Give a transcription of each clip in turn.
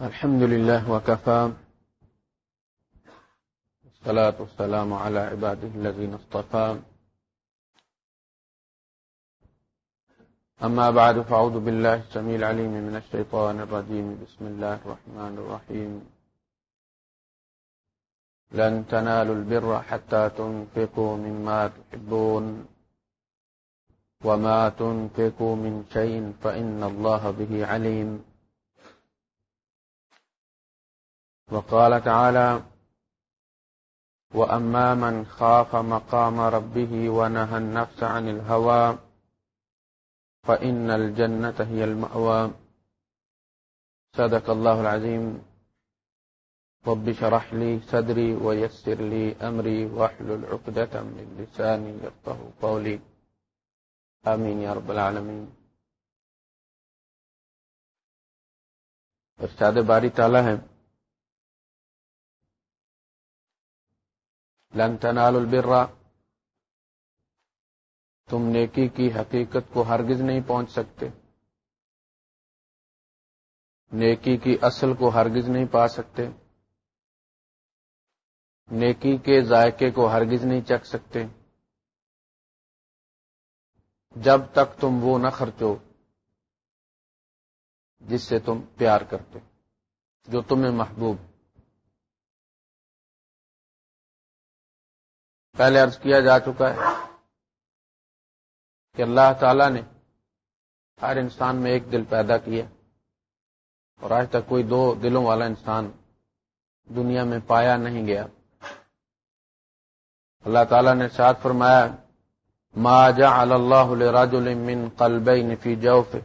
الحمد لله وكفى. الصلاة والسلام على عباده الذين اصطفى. أما بعد، فأعوذ بالله السميع العليم من الشيطان الرجيم. بسم الله الرحمن الرحيم. لن تنالوا البر حتى تنفقوا مما تحبون. وما تنفقوا من شيء فإن الله به عليم. وقال تعالى وأما من خاف مقام ربه ونهى النفس عن الهوى فإن الجنة هي المأوى. صدق الله العظيم رب شرح لي صدري ويسر لي أمري واحلل عقدة من لساني يفقه قولي آمين يا رب العالمين ارشاد باری تعالی ہے لن تنال البر۔ تم نیکی کی حقیقت کو ہرگز نہیں پہنچ سکتے۔ نیکی کی اصل کو ہرگز نہیں پا سکتے۔ نیکی کے ذائقے کو ہرگز نہیں چکھ سکتے۔ جب تک تم وہ نہ خرچو جس سے تم پیار کرتے، جو تمہیں محبوب۔ پہلے عرض کیا جا چکا ہے کہ اللہ تعالی نے ہر انسان میں ایک دل پیدا کیا اور آج تک کوئی دو دلوں والا انسان دنیا میں پایا نہیں گیا۔ اللہ تعالیٰ نے ساتھ فرمایا، ما جعل اللہ لرجل من قلبین فی جوف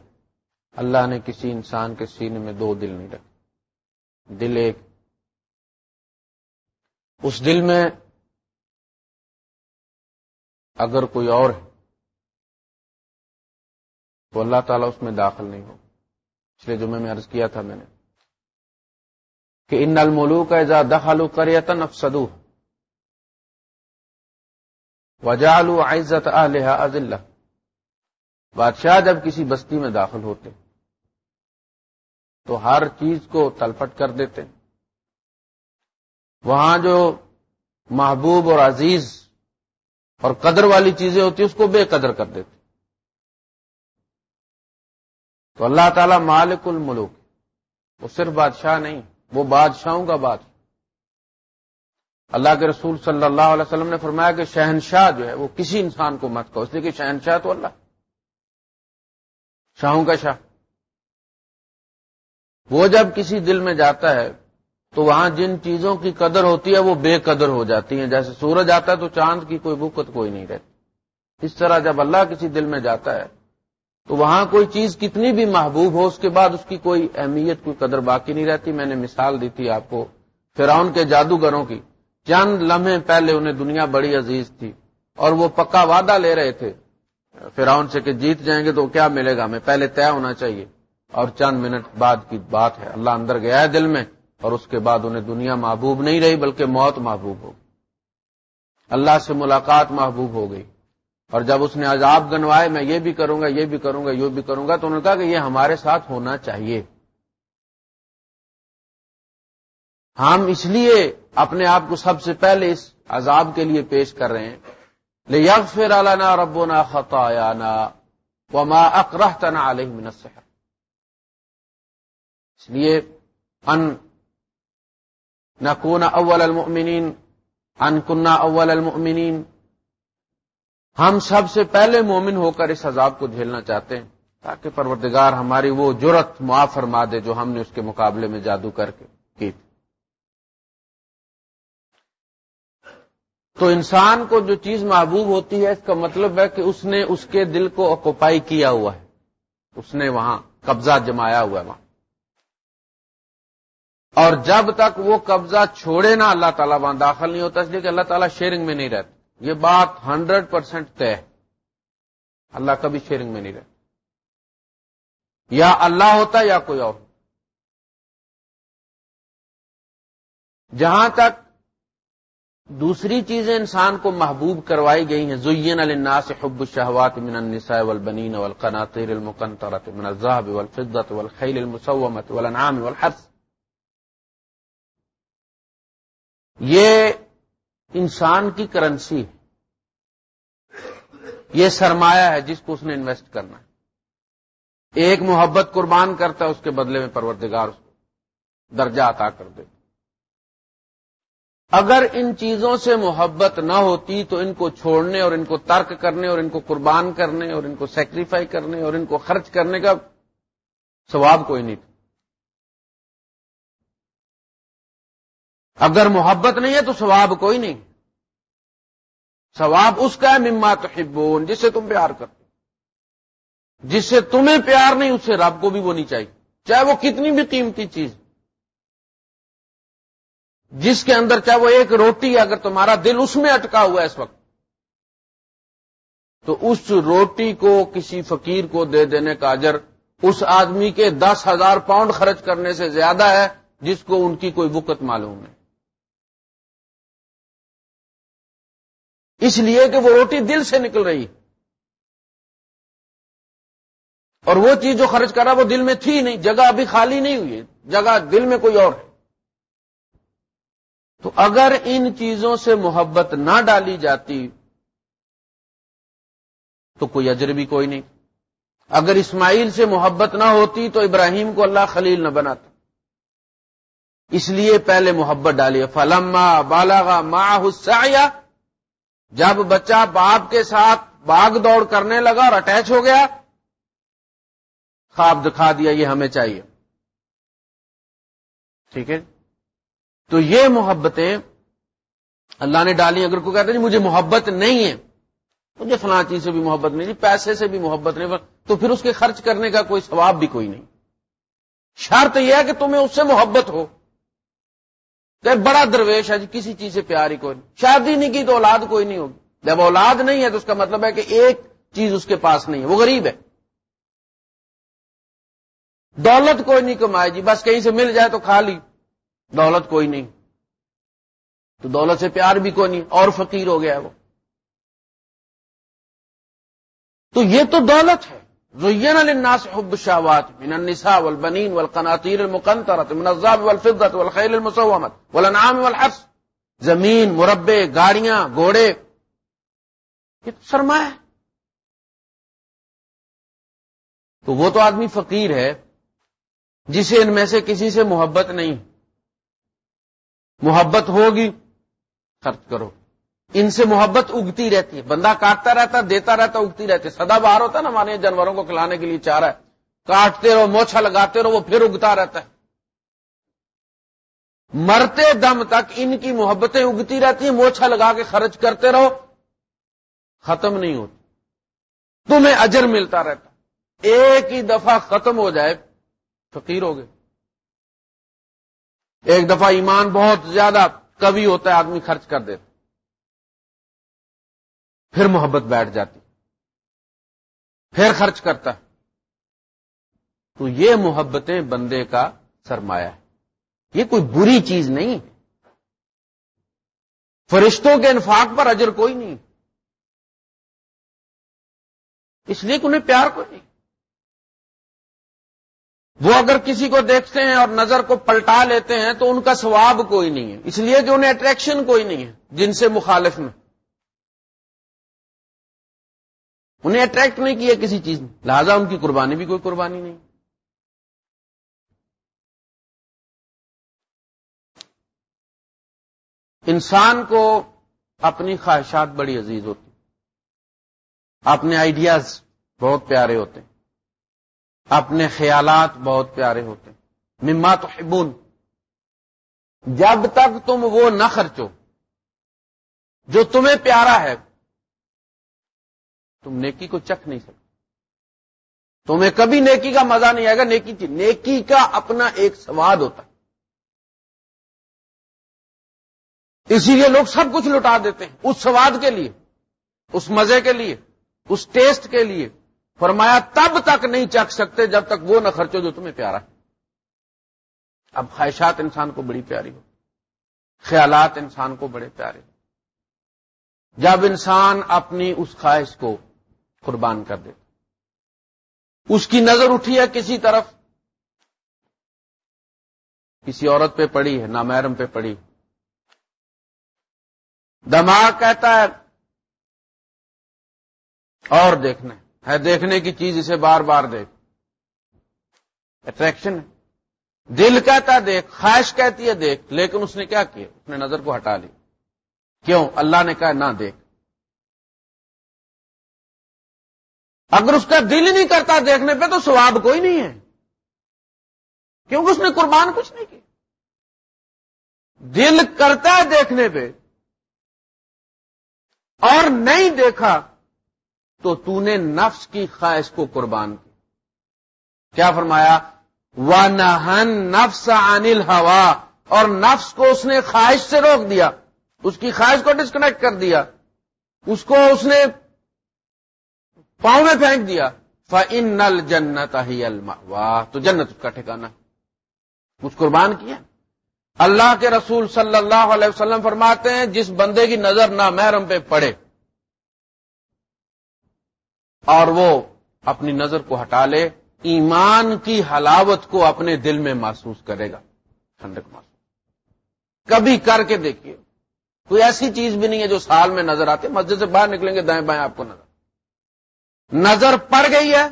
اللہ نے کسی انسان کے سینے میں دو دل نہیں رکھے۔ دل ایک۔ اس دل میں اگر کوئی اور ہے تو اللہ تعالیٰ اس میں داخل نہیں ہو۔ پچھلے جمعے میں عرض کیا تھا میں نے کہ ان الملوک کا اعزاز دخلو کریتن افسدو وجالو عزت علیہ عزلہ بادشاہ جب کسی بستی میں داخل ہوتے تو ہر چیز کو تلپٹ کر دیتے۔ وہاں جو محبوب اور عزیز اور قدر والی چیزیں ہوتی اس کو بے قدر کر دیتے تو اللہ تعالی مالک الملوک، وہ صرف بادشاہ نہیں، وہ بادشاہوں کا بادشاہ۔ اللہ کے رسول صلی اللہ علیہ وسلم نے فرمایا کہ شہنشاہ جو ہے، وہ کسی انسان کو مت کہو، اس لیے کہ شہنشاہ تو اللہ۔ شاہوں کا شاہ۔ وہ جب کسی دل میں جاتا ہے تو وہاں جن چیزوں کی قدر ہوتی ہے وہ بے قدر ہو جاتی ہیں۔ جیسے سورج آتا ہے تو چاند کی کوئی بکت کوئی نہیں رہتی۔ اس طرح جب اللہ کسی دل میں جاتا ہے، تو وہاں کوئی چیز کتنی بھی محبوب ہو، اس کے بعد اس کی کوئی اہمیت، کوئی قدر باقی نہیں رہتی۔ میں نے مثال دی تھی آپ کو فراؤن کے جادوگروں کی۔ چند لمحے پہلے انہیں دنیا بڑی عزیز تھی اور وہ پکا وعدہ لے رہے تھے۔ فراؤن سے کہ جیت جائیں گے تو کیا ملے گا ہمیں؟ پہلے طے ہونا چاہیے۔ اور چند منٹ بعد کی بات ہے۔ اللہ اندر گیا ہے دل میں۔ اور اس کے بعد انہیں دنیا محبوب نہیں رہی بلکہ موت محبوب ہو اللہ سے ملاقات محبوب ہو گئی۔ اور جب اس نے عذاب گنوائے، میں یہ بھی کروں گا، یہ بھی کروں گا یہ بھی کروں گا، تو انہوں نے کہا کہ یہ ہمارے ساتھ ہونا چاہیے۔ ہم اس لیے اپنے آپ کو سب سے پہلے اس عذاب کے لیے پیش کر رہے ہیں۔ یگ فر علانا ربونا خطا نا وما اکرہ تنا علیہ اس لیے ان نکونا اول المؤمنین انکنہ اول المؤمنین ہم سب سے پہلے مومن ہو کر اس عذاب کو جھیلنا چاہتے ہیں تاکہ پروردگار ہماری وہ جرت معاف فرما دے جو ہم نے اس کے مقابلے میں جادو کر کے کی تھی۔ تو انسان کو جو چیز محبوب ہوتی ہے، اس کا مطلب ہے کہ اس نے اس کے دل کو اکوپائی کیا ہوا ہے۔ اس نے وہاں قبضہ جمایا ہوا ہے وہاں۔ اور جب تک وہ قبضہ چھوڑے نا اللہ تعالیٰ وہاں داخل نہیں ہوتا، اس لیے کہ اللہ تعالیٰ شیئرنگ میں نہیں رہتا۔ یہ بات ہنڈریڈ پرسینٹ طے اللہ کبھی شیئرنگ میں نہیں رہتا۔ یا اللہ ہوتا یا کوئی اور۔ جہاں تک دوسری چیزیں انسان کو محبوب کروائی گئی ہیں زین الناس حب الشہوات من النساء والبنین والقناطیر المقنطرة من الذهب والفضة والخيل المسومة والانعام والحرث۔ یہ انسان کی کرنسی ہے۔ یہ سرمایہ ہے جس کو اس نے انویسٹ کرنا ہے۔ ایک محبت قربان کرتا ہے، اس کے بدلے میں پروردگار اس کو درجہ عطا کر دے اگر ان چیزوں سے محبت نہ ہوتی تو ان کو چھوڑنے اور ان کو ترک کرنے اور ان کو قربان کرنے اور ان کو سیکریفائی کرنے اور ان کو خرچ کرنے کا ثواب کوئی نہیں تھا۔ اگر محبت نہیں ہے تو ثواب کوئی نہیں۔ ثواب اس کا ہے مما تحبون، جس سے تم پیار کرتے جس سے تمہیں پیار نہیں، اس سے رب کو بھی وہ نہیں چاہیے۔ چاہے وہ کتنی بھی قیمتی چیز۔ جس کے اندر چاہے وہ ایک روٹی اگر تمہارا دل اس میں اٹکا ہوا ہے اس وقت، تو اس روٹی کو کسی فقیر کو دے دینے کا اجر اس آدمی کے دس ہزار پاؤنڈ خرچ کرنے سے زیادہ ہے، جس کو ان کی کوئی وقت معلوم ہے اس لیے کہ وہ روٹی دل سے نکل رہی اور وہ چیز جو خرچ کرا وہ دل میں تھی نہیں، جگہ ابھی خالی نہیں ہوئی جگہ دل میں کوئی اور ہے۔ تو اگر ان چیزوں سے محبت نہ ڈالی جاتی تو کوئی اجر بھی کوئی نہیں۔ اگر اسماعیل سے محبت نہ ہوتی تو ابراہیم کو اللہ خلیل نہ بناتا۔ اس لیے پہلے محبت ڈالی، فلما بالاغا ماں حسیا جب بچہ باپ کے ساتھ باغ دوڑ کرنے لگا اور اٹیچ ہو گیا، خواب دکھا دیا، یہ ہمیں چاہیے۔ ٹھیک ہے؟ تو یہ محبتیں اللہ نے ڈالی، اگر کوئی کہتے ہیں جی مجھے محبت نہیں ہے، مجھے فلاں چیز سے بھی محبت نہیں جی پیسے سے بھی محبت نہیں، تو پھر اس کے خرچ کرنے کا کوئی ثواب بھی کوئی نہیں۔ شرط یہ ہے کہ تمہیں اس سے محبت ہو۔ کہ بڑا درویش ہے جی کسی چیز سے پیار ہی کوئی نہیں۔ شادی نہیں کی تو اولاد کوئی نہیں ہوگی۔ جب اولاد نہیں ہے تو اس کا مطلب ہے کہ ایک چیز اس کے پاس نہیں ہے۔ وہ غریب ہے۔ دولت کوئی نہیں کمائے جی بس کہیں سے مل جائے تو کھا لی۔ دولت کوئی نہیں۔ تو دولت سے پیار بھی کوئی نہیں۔ اور فقیر ہو گیا وہ۔ تو یہ تو دولت ہے۔ زین للناس حب الشهوات من النساء والبنين والقناطير المقنطرة من الذهب والفضة والخيل المسومة والانعام والحرث. زمین مربے گاڑیاں، گھوڑے. یہ تو سرمایہ ہے. تو وہ تو آدمی فقیر ہے جسے ان میں سے کسی سے محبت نہیں. محبت ہوگی، خرچ کرو. ان سے محبت اگتی رہتی ہے۔ بندہ کاٹتا رہتا، دیتا رہتا، اگتی رہتی ہے۔ سدا باہر ہوتا ہے نا ہمارے جانوروں کو کھلانے کے لیے چاہ رہا ہے۔ کاٹتے رہو، موچھا لگاتے رہو، وہ پھر اگتا رہتا ہے۔ مرتے دم تک ان کی محبتیں اگتی رہتی ہیں، موچھا لگا کے خرچ کرتے رہو، ختم نہیں ہوتی۔ تمہیں اجر ملتا رہتا۔ ایک ہی دفعہ ختم ہو جائے، فقیر ہو گئے۔ ایک دفعہ ایمان بہت زیادہ کبھی ہوتا ہے، آدمی خرچ کر دیتا۔ پھر محبت بیٹھ جاتی، پھر خرچ کرتا۔ تو یہ محبتیں بندے کا سرمایہ ہے۔ یہ کوئی بری چیز نہیں۔ فرشتوں کے انفاق پر اجر کوئی نہیں۔ اس لیے کہ انہیں پیار کوئی نہیں۔ وہ اگر کسی کو دیکھتے ہیں اور نظر کو پلٹا لیتے ہیں تو ان کا ثواب کوئی نہیں ہے۔ اس لیے کہ انہیں اٹریکشن کوئی نہیں ہے، جن سے مخالف میں۔ انہیں اٹریکٹ نہیں کیا کسی چیز نے لہذا ان کی قربانی بھی کوئی قربانی نہیں۔ انسان کو اپنی خواہشات بڑی عزیز ہوتی اپنے آئیڈیاز بہت پیارے ہوتے ہیں۔ اپنے خیالات بہت پیارے ہوتے ہیں۔ مما تو حبون جب تک تم وہ نہ خرچو، جو تمہیں پیارا ہے تم نیکی کو چکھ نہیں سکتے۔ تمہیں کبھی نیکی کا مزہ نہیں آئے گا، نیکی کی نیکی کا اپنا ایک سواد ہوتا ہے۔ اسی لیے لوگ سب کچھ لٹا دیتے ہیں، اس سواد کے لیے، اس مزے کے لیے، اس ٹیسٹ کے لیے۔ فرمایا، تب تک نہیں چکھ سکتے جب تک وہ نہ خرچو جو تمہیں پیارا ہے۔ اب خواہشات انسان کو بڑی پیاری ہو خیالات انسان کو بڑے پیارے ہو جب انسان اپنی اس خواہش کو قربان کر دے۔ اس کی نظر اٹھی ہے کسی طرف۔ کسی عورت پہ پڑی ہے، نامحرم پہ پڑی۔ دماغ کہتا ہے، اور دیکھنا ہے، دیکھنے کی چیز اسے بار بار دیکھ۔ اٹریکشن ہے۔ دل کہتا ہے، دیکھ۔ خواہش کہتی ہے، دیکھ۔ لیکن اس نے کیا کیا؟ اس نے نظر کو ہٹا لی۔ کیوں؟ اللہ نے کہا، نہ دیکھ۔ اگر اس کا دل ہی نہیں کرتا دیکھنے پہ تو سواب کوئی نہیں ہے۔ کیونکہ اس نے قربان کچھ نہیں کی دل کرتا ہے دیکھنے پہ اور نہیں دیکھا تو تو نے نفس کی خواہش کو قربان کی کیا فرمایا؟ و نہن نفس انل ہوا اور نفس کو اس نے خواہش سے روک دیا۔ اس کی خواہش کو ڈسکنیکٹ کر دیا۔ اس کو اس نے پاؤں میں پھینک دیا۔ فن نل جنت ہی واہ تو جنت اس کا ٹھکانا کچھ قربان کیا۔ اللہ کے رسول صلی اللہ علیہ وسلم فرماتے ہیں، جس بندے کی نظر نہ محرم پہ پڑے اور وہ اپنی نظر کو ہٹا لے، ایمان کی حلاوت کو اپنے دل میں محسوس کرے گا۔ ٹھنڈک محسوس۔ کبھی کر کے دیکھیے۔ کوئی ایسی چیز بھی نہیں ہے جو سال میں نظر آتی مسجد سے باہر نکلیں گے، دائیں بائیں آپ کو نظر۔ نظر پڑ گئی ہے،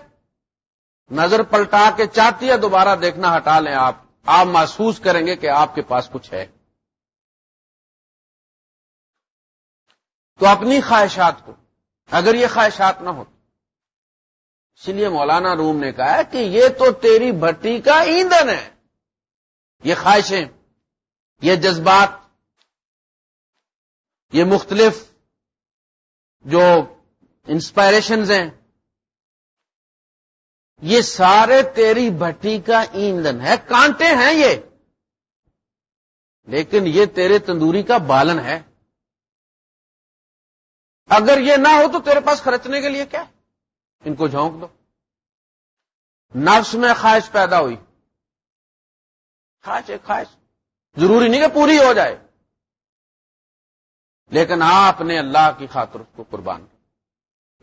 نظر پلٹا کے چاہتی ہے، دوبارہ دیکھنا ہٹا لیں آپ۔ آپ محسوس کریں گے کہ آپ کے پاس کچھ ہے۔ تو اپنی خواہشات کو، اگر یہ خواہشات نہ ہو اس لیے مولانا روم نے کہا کہ یہ تو تیری بھٹی کا ایندھن ہے۔ یہ خواہشیں، یہ جذبات، یہ مختلف جو انسپائریشنز ہیں یہ سارے تیری بھٹی کا ایندھن ہے۔ کانٹے ہیں یہ۔ لیکن یہ تیرے تندوری کا بالن ہے۔ اگر یہ نہ ہو تو تیرے پاس خرچنے کے لیے کیا؟ ان کو جھونک دو۔ نفس میں خواہش پیدا ہوئی۔ خواہش، ایک خواہش۔ ضروری نہیں کہ پوری ہو جائے۔ لیکن آپ نے اللہ کی خاطر اس کو قربان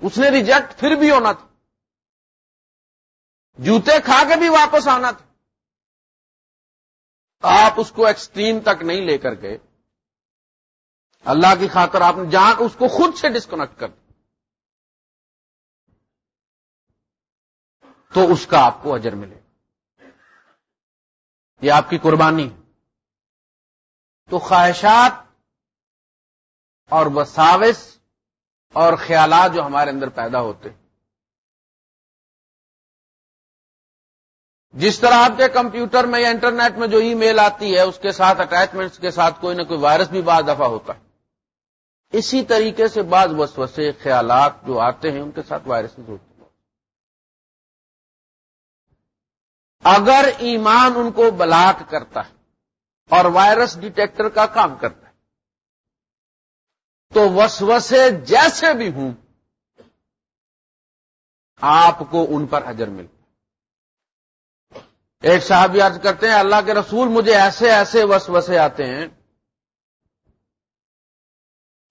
اس نے ریجیکٹ پھر بھی ہونا تھا۔ جوتے کھا کے بھی واپس آنا تھا۔ آپ اس کو ایکسٹریم تک نہیں لے کر کے اللہ کی خاطر آپ نے جان اس کو خود سے ڈسکنیکٹ کر تو اس کا آپ کو اجر ملے۔ یہ آپ کی قربانی۔ تو خواہشات اور وساوس اور خیالات جو ہمارے اندر پیدا ہوتے ہیں جس طرح آپ کے کمپیوٹر میں یا انٹرنیٹ میں جو ای میل آتی ہے، اس کے ساتھ اٹیچمنٹس کے ساتھ کوئی نہ کوئی وائرس بھی بعض دفعہ ہوتا ہے۔ اسی طریقے سے بعض وسوسے، خیالات جو آتے ہیں، ان کے ساتھ وائرس ہوتے ہیں اگر ایمان ان کو بلاک کرتا ہے اور وائرس ڈیٹیکٹر کا کام کرتا ہے، تو وسوسے جیسے بھی ہوں، آپ کو ان پر اجر ملتا ایک صاحب عرض کرتے ہیں، اللہ کے رسول مجھے ایسے ایسے وسوسے آتے ہیں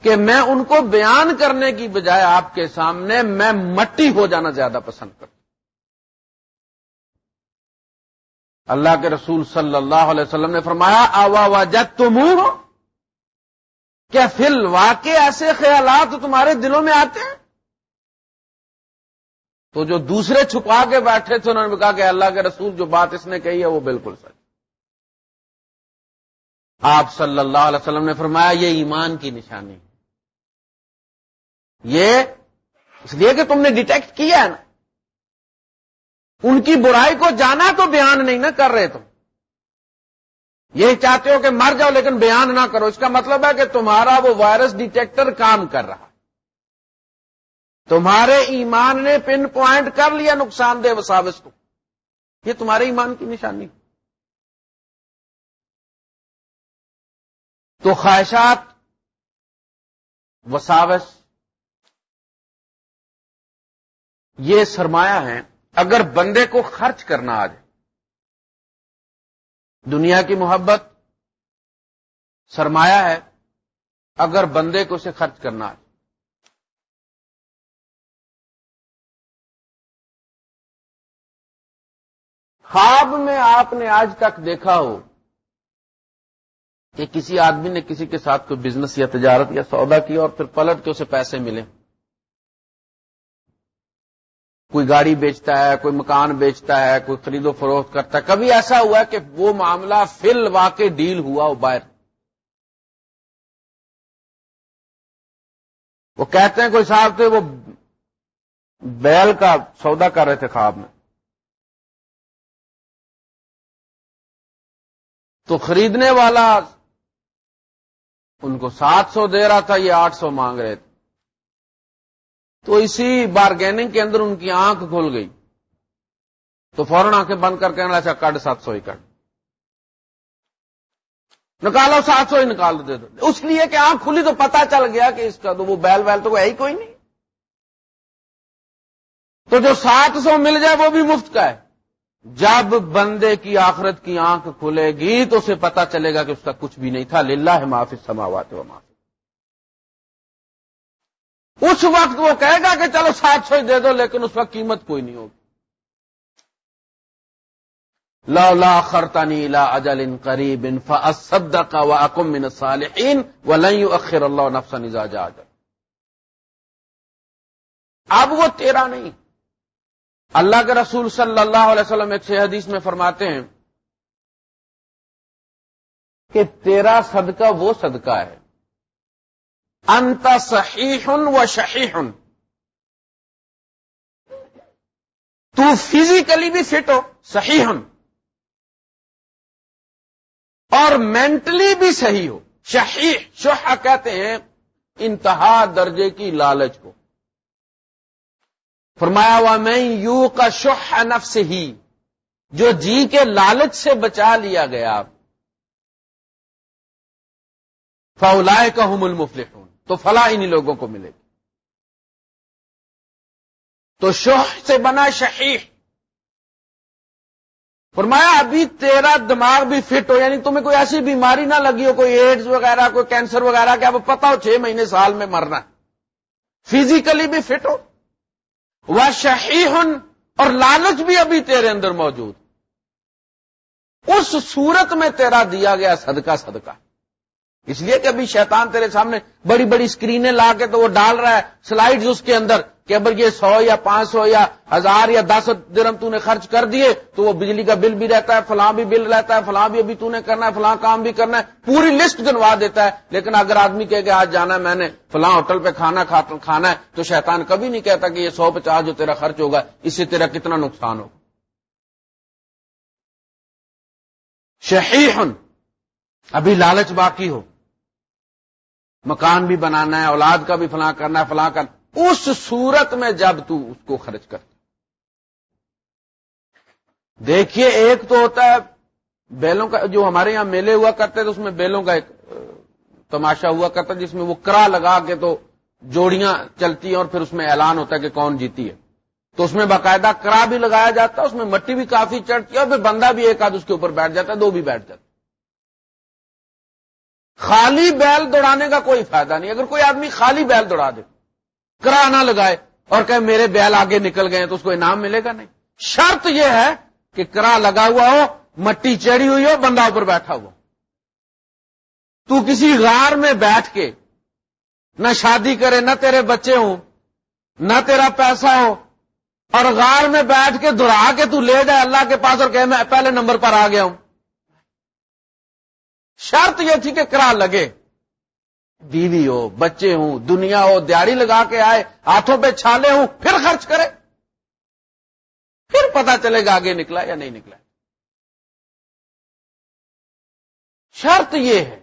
کہ میں ان کو بیان کرنے کی بجائے آپ کے سامنے میں مٹی ہو جانا زیادہ پسند کرتا اللہ کے رسول صلی اللہ علیہ وسلم نے فرمایا، آوا واجت تم کیا فل واقع ایسے خیالات تمہارے دلوں میں آتے ہیں؟ تو جو دوسرے چھپا کے بیٹھے تھے، انہوں نے کہا کہ اللہ کے رسول جو بات اس نے کہی ہے وہ بالکل سچ۔ آپ صلی اللہ علیہ وسلم نے فرمایا، یہ ایمان کی نشانی یہ اس لیے کہ تم نے ڈیٹیکٹ کیا ہے نا۔ ان کی برائی کو جانا تو بیان نہیں نہ کر رہے تم۔ یہ چاہتے ہو کہ مر جاؤ لیکن بیان نہ کرو۔ اس کا مطلب ہے کہ تمہارا وہ وائرس ڈیٹیکٹر کام کر رہا۔ تمہارے ایمان نے پن پوائنٹ کر لیا نقصان دہ وساوس کو یہ تمہارے ایمان کی نشانی۔ تو خواہشات، وساوس، یہ سرمایہ ہے اگر بندے کو خرچ کرنا آ جائے، دنیا کی محبت سرمایہ ہے، اگر بندے کو اسے خرچ کرنا آ خواب میں آپ نے آج تک دیکھا ہو کہ کسی آدمی نے کسی کے ساتھ کوئی بزنس یا تجارت یا سودا کیا اور پھر پلٹ کے اسے پیسے ملے۔ کوئی گاڑی بیچتا ہے، کوئی مکان بیچتا ہے، کوئی خرید و فروخت کرتا ہے۔ کبھی ایسا ہوا کہ وہ معاملہ فل واقع ڈیل ہوا وہ باہر۔ وہ کہتے ہیں کوئی صاحب تھے، وہ بیل کا سودا کر رہے تھے خواب میں۔ تو خریدنے والا ان کو سات سو دے رہا تھا، یہ آٹھ سو مانگ رہے تھے۔ تو اسی بارگیننگ کے اندر ان کی آنکھ کھل گئی۔ تو فوراً آنکھیں بند کر کے اچھا کٹ سات سو ہی کٹ نکالو، سات سو ہی نکال دے دو۔ اس لیے کہ آنکھ کھلی تو پتا چل گیا کہ اس کا تو وہ بیل ویل تو ہے ہی کوئی نہیں۔ تو جو سات سو مل جائے وہ بھی مفت کا ہے۔ جب بندے کی آخرت کی آنکھ کھلے گی تو اسے پتا چلے گا کہ اس کا کچھ بھی نہیں تھا۔ للہ ہے معافی سماوات و معافی اس وقت وہ کہے گا کہ چلو سات سو ہی دے دو، لیکن اس وقت قیمت کوئی نہیں ہوگی۔ لا لا خرطانی لا اجل ان قریب ان فصد کا و اکم من صالحین و لئی اخر اللہ نفس نزا اب وہ تیرا نہیں۔ اللہ کے رسول صلی اللہ علیہ وسلم ایک سے حدیث میں فرماتے ہیں کہ تیرا صدقہ وہ صدقہ ہے۔ انت صحیح و شہیح تو فزیکلی بھی فٹ ہو صحیح اور مینٹلی بھی صحیح ہو شہیح شہ کہتے ہیں، انتہا درجے کی لالچ کو۔ فرمایا ہوا میں یو کا شہ نفس ہی جو جی کے لالچ سے بچا لیا گیا فولائے کا ہم المفلحون، تو فلاح انہیں لوگوں کو ملے گی. تو شوہ سے بنا شہی فرمایا، ابھی تیرا دماغ بھی فٹ ہو یعنی تمہیں کوئی ایسی بیماری نہ لگی ہو، کوئی ایڈز وغیرہ، کوئی کینسر وغیرہ، کہ اب پتا ہو چھ مہینے سال میں مرنا فزیکلی بھی فٹ ہو. وہ شہی اور لالچ بھی ابھی تیرے اندر موجود۔ اس صورت میں تیرا دیا گیا صدقہ صدقہ۔ اس لیے کہ ابھی شیطان تیرے سامنے بڑی بڑی اسکرینیں لا کے تو وہ ڈال رہا ہے، سلائیڈز اس کے اندر۔ کہ اگر یہ سو یا پانچ سو یا ہزار یا دس درم تو نے خرچ کر دیے تو وہ بجلی کا بل بھی رہتا ہے، فلاں بھی بل رہتا ہے، فلاں بھی ابھی تو نے کرنا ہے، فلاں کام بھی کرنا ہے، پوری لسٹ گنوا دیتا ہے۔ لیکن اگر آدمی کہ آج جانا ہے، میں نے فلاں ہوٹل پہ کھانا کھانا ہے، تو شیطان کبھی نہیں کہتا کہ یہ سو پچاس جو تیرا خرچ ہوگا، اس سے تیرا کتنا نقصان ہوگا۔ شہیحن ابھی لالچ باقی ہو۔ مکان بھی بنانا ہے، اولاد کا بھی فلاں کرنا ہے، فلاں کرنا اس صورت میں جب تو اس کو خرچ کرتا دیکھیے، ایک تو ہوتا ہے، بیلوں کا، جو ہمارے یہاں میلے ہوا کرتے تو اس میں بیلوں کا ایک تماشا ہوا کرتا جس میں وہ کرا لگا کے تو جوڑیاں چلتی ہیں اور پھر اس میں اعلان ہوتا ہے کہ کون جیتی ہے۔ تو اس میں باقاعدہ کرا بھی لگایا جاتا ہے اس میں مٹی بھی کافی چڑھتی ہے اور پھر بندہ بھی ایک آدھ اس کے اوپر بیٹھ جاتا ہے، دو بھی بیٹھ جاتا خالی بیل دوڑانے کا کوئی فائدہ نہیں، اگر کوئی آدمی خالی بیل دوڑا دے۔ کرا نہ لگائے اور کہ میرے بیل آگے نکل گئے تو اس کو انعام ملے گا نہیں۔ شرط یہ ہے کہ کرا لگا ہوا ہو، مٹی چڑی ہوئی ہو، بندہ اوپر بیٹھا ہوا تو کسی غار میں بیٹھ کے نہ شادی کرے، نہ تیرے بچے ہوں، نہ تیرا پیسہ ہو، اور غار میں بیٹھ کے دہرا کے تو لے جائے اللہ کے پاس اور کہ میں پہلے نمبر پر آ گیا ہوں۔ شرط یہ تھی کہ کرا لگے۔ بیوی ہو، بچے ہوں، دنیا ہو دیاری لگا کے آئے، ہاتھوں پہ چھالے ہوں، پھر خرچ کرے۔ پھر پتا چلے گا آگے نکلا یا نہیں نکلا۔ شرط یہ ہے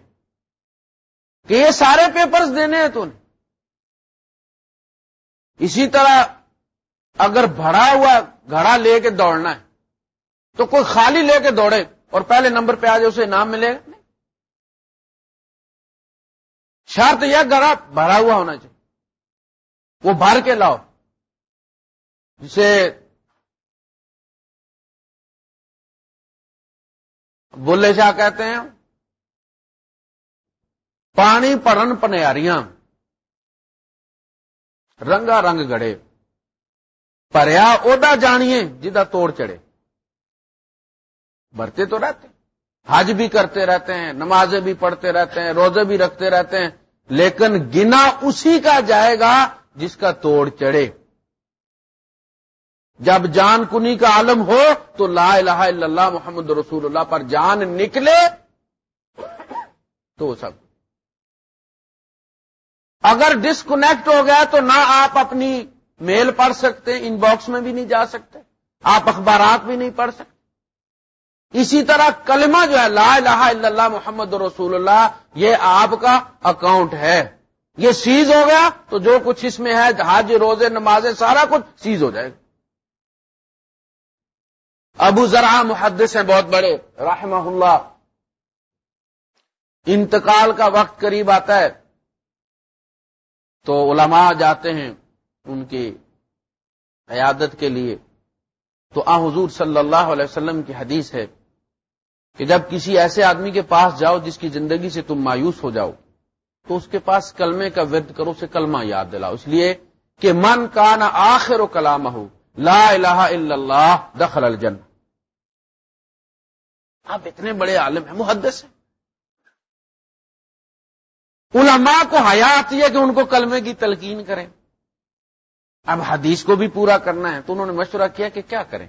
کہ یہ سارے پیپرز دینے ہیں تو اسی طرح اگر بھرا ہوا گھڑا لے کے دوڑنا ہے، تو کوئی خالی لے کے دوڑے اور پہلے نمبر پہ آ جائے، اسے نام ملے گا۔ شرط یہ گڑا بھرا ہوا ہونا چاہیے۔ وہ بھر کے لاؤ۔ جسے بولے شاہ کہتے ہیں، پانی پڑن پنیاریاں۔ رنگا رنگ گڑے۔ پریا ادا جانیے جدا توڑ چڑے برتے تو رہتے۔ حج بھی کرتے رہتے ہیں، نمازیں بھی پڑھتے رہتے ہیں، روزے بھی رکھتے رہتے ہیں، لیکن گنا اسی کا جائے گا جس کا توڑ چڑھے۔ جب جان کنی کا عالم ہو تو لا الہ الا اللہ محمد رسول اللہ پر جان نکلے تو سب۔ اگر ڈسکنیکٹ ہو گیا تو نہ آپ اپنی میل پڑھ سکتے ان باکس میں بھی نہیں جا سکتے، آپ اخبارات بھی نہیں پڑھ سکتے۔ اسی طرح کلمہ جو ہے، لا الہ الا اللہ محمد رسول اللہ، یہ آپ کا اکاؤنٹ ہے۔ یہ سیز ہو گیا تو جو کچھ اس میں ہے، حج، روزے، نمازیں، سارا کچھ سیز ہو جائے گا۔ ابو ذرا محدث ہیں بہت بڑے، رحمہ اللہ۔ انتقال کا وقت قریب آتا ہے۔ تو علماء جاتے ہیں ان کی عیادت کے لیے۔ تو آ حضور صلی اللہ علیہ وسلم کی حدیث ہے۔ کہ جب کسی ایسے آدمی کے پاس جاؤ جس کی زندگی سے تم مایوس ہو جاؤ، تو اس کے پاس کلمے کا ورد کرو، اسے کلمہ یاد دلاؤ۔ اس لیے کہ من کا نہ آخر و کلام ہو لا الہ الا اللہ، دخل الجن آپ اتنے بڑے عالم ہیں، محدث ہیں۔ علماء کو حیا آتی ہے کہ ان کو کلمے کی تلقین کریں۔ اب حدیث کو بھی پورا کرنا ہے، تو انہوں نے مشورہ کیا کہ کیا کریں؟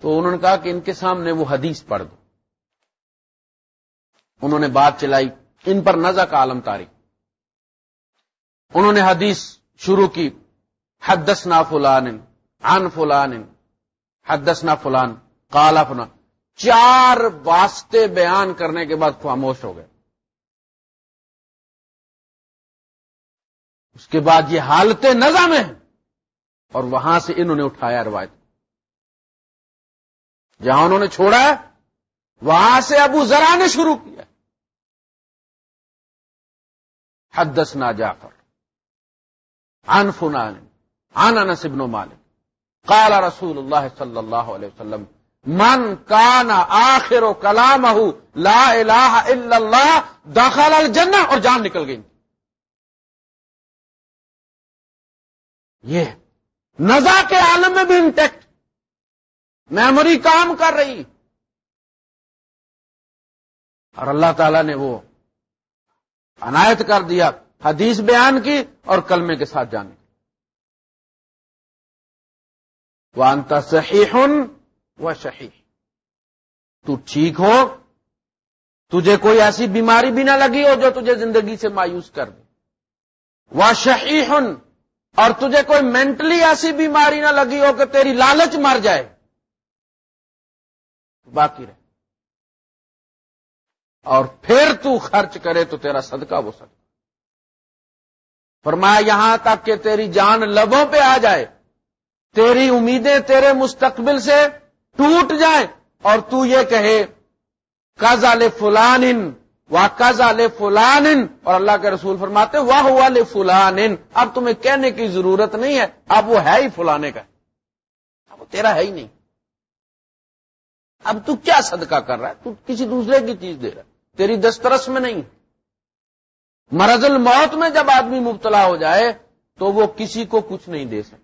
تو انہوں نے کہا کہ ان کے سامنے وہ حدیث پڑھ دو۔ انہوں نے بات چلائی، ان پر نزا کا عالم تاریخ۔ انہوں نے حدیث شروع کی، حدثنا فلان، عن فلان، حدثنا فلان کالا فلان۔ چار واسطے بیان کرنے کے بعد خاموش ہو گئے۔ اس کے بعد یہ حالت نظام میں اور وہاں سے انہوں نے اٹھایا روایت۔ جہاں انہوں نے چھوڑا ہے، وہاں سے ابو ذرا نے شروع کیا۔ حدثنا جعفر. عن فلان، عن انس بن مالک. قال رسول اللہ صلی اللہ علیہ وسلم، من کان آخر و کلام لا الہ الا اللہ داخل الجنہ اور جان نکل گئی. یہ نزا کے عالم میں بھی انٹیکٹ میموری کام کر رہی۔ اور اللہ تعالی نے وہ عنایت کر دیا، حدیث بیان کی اور کلمے کے ساتھ جانے وہ انت صحیح و شہی تو ٹھیک ہو، تجھے کوئی ایسی بیماری بھی نہ لگی ہو جو تجھے زندگی سے مایوس کر دے۔ وہ شہی اور تجھے کوئی مینٹلی ایسی بیماری نہ لگی ہو کہ تیری لالچ مر جائے۔ باقی رہے اور پھر تو خرچ کرے تو تیرا صدقہ وہ سکتا فرمایا، یہاں تک کہ تیری جان لبوں پہ آ جائے، تیری امیدیں تیرے مستقبل سے ٹوٹ جائیں، اور تو یہ کہے کزا لے فلان واہ کزا فلان اور اللہ کے رسول فرماتے واہ ہوا لے فلان اب تمہیں کہنے کی ضرورت نہیں ہے، اب وہ ہے ہی فلانے کا۔ اب وہ تیرا ہے ہی نہیں۔ اب تو کیا صدقہ کر رہا ہے؟ تو کسی دوسرے کی چیز دے رہا ہے۔ تیری دسترس میں نہیں۔ مرض الموت میں جب آدمی مبتلا ہو جائے تو وہ کسی کو کچھ نہیں دے سکتا۔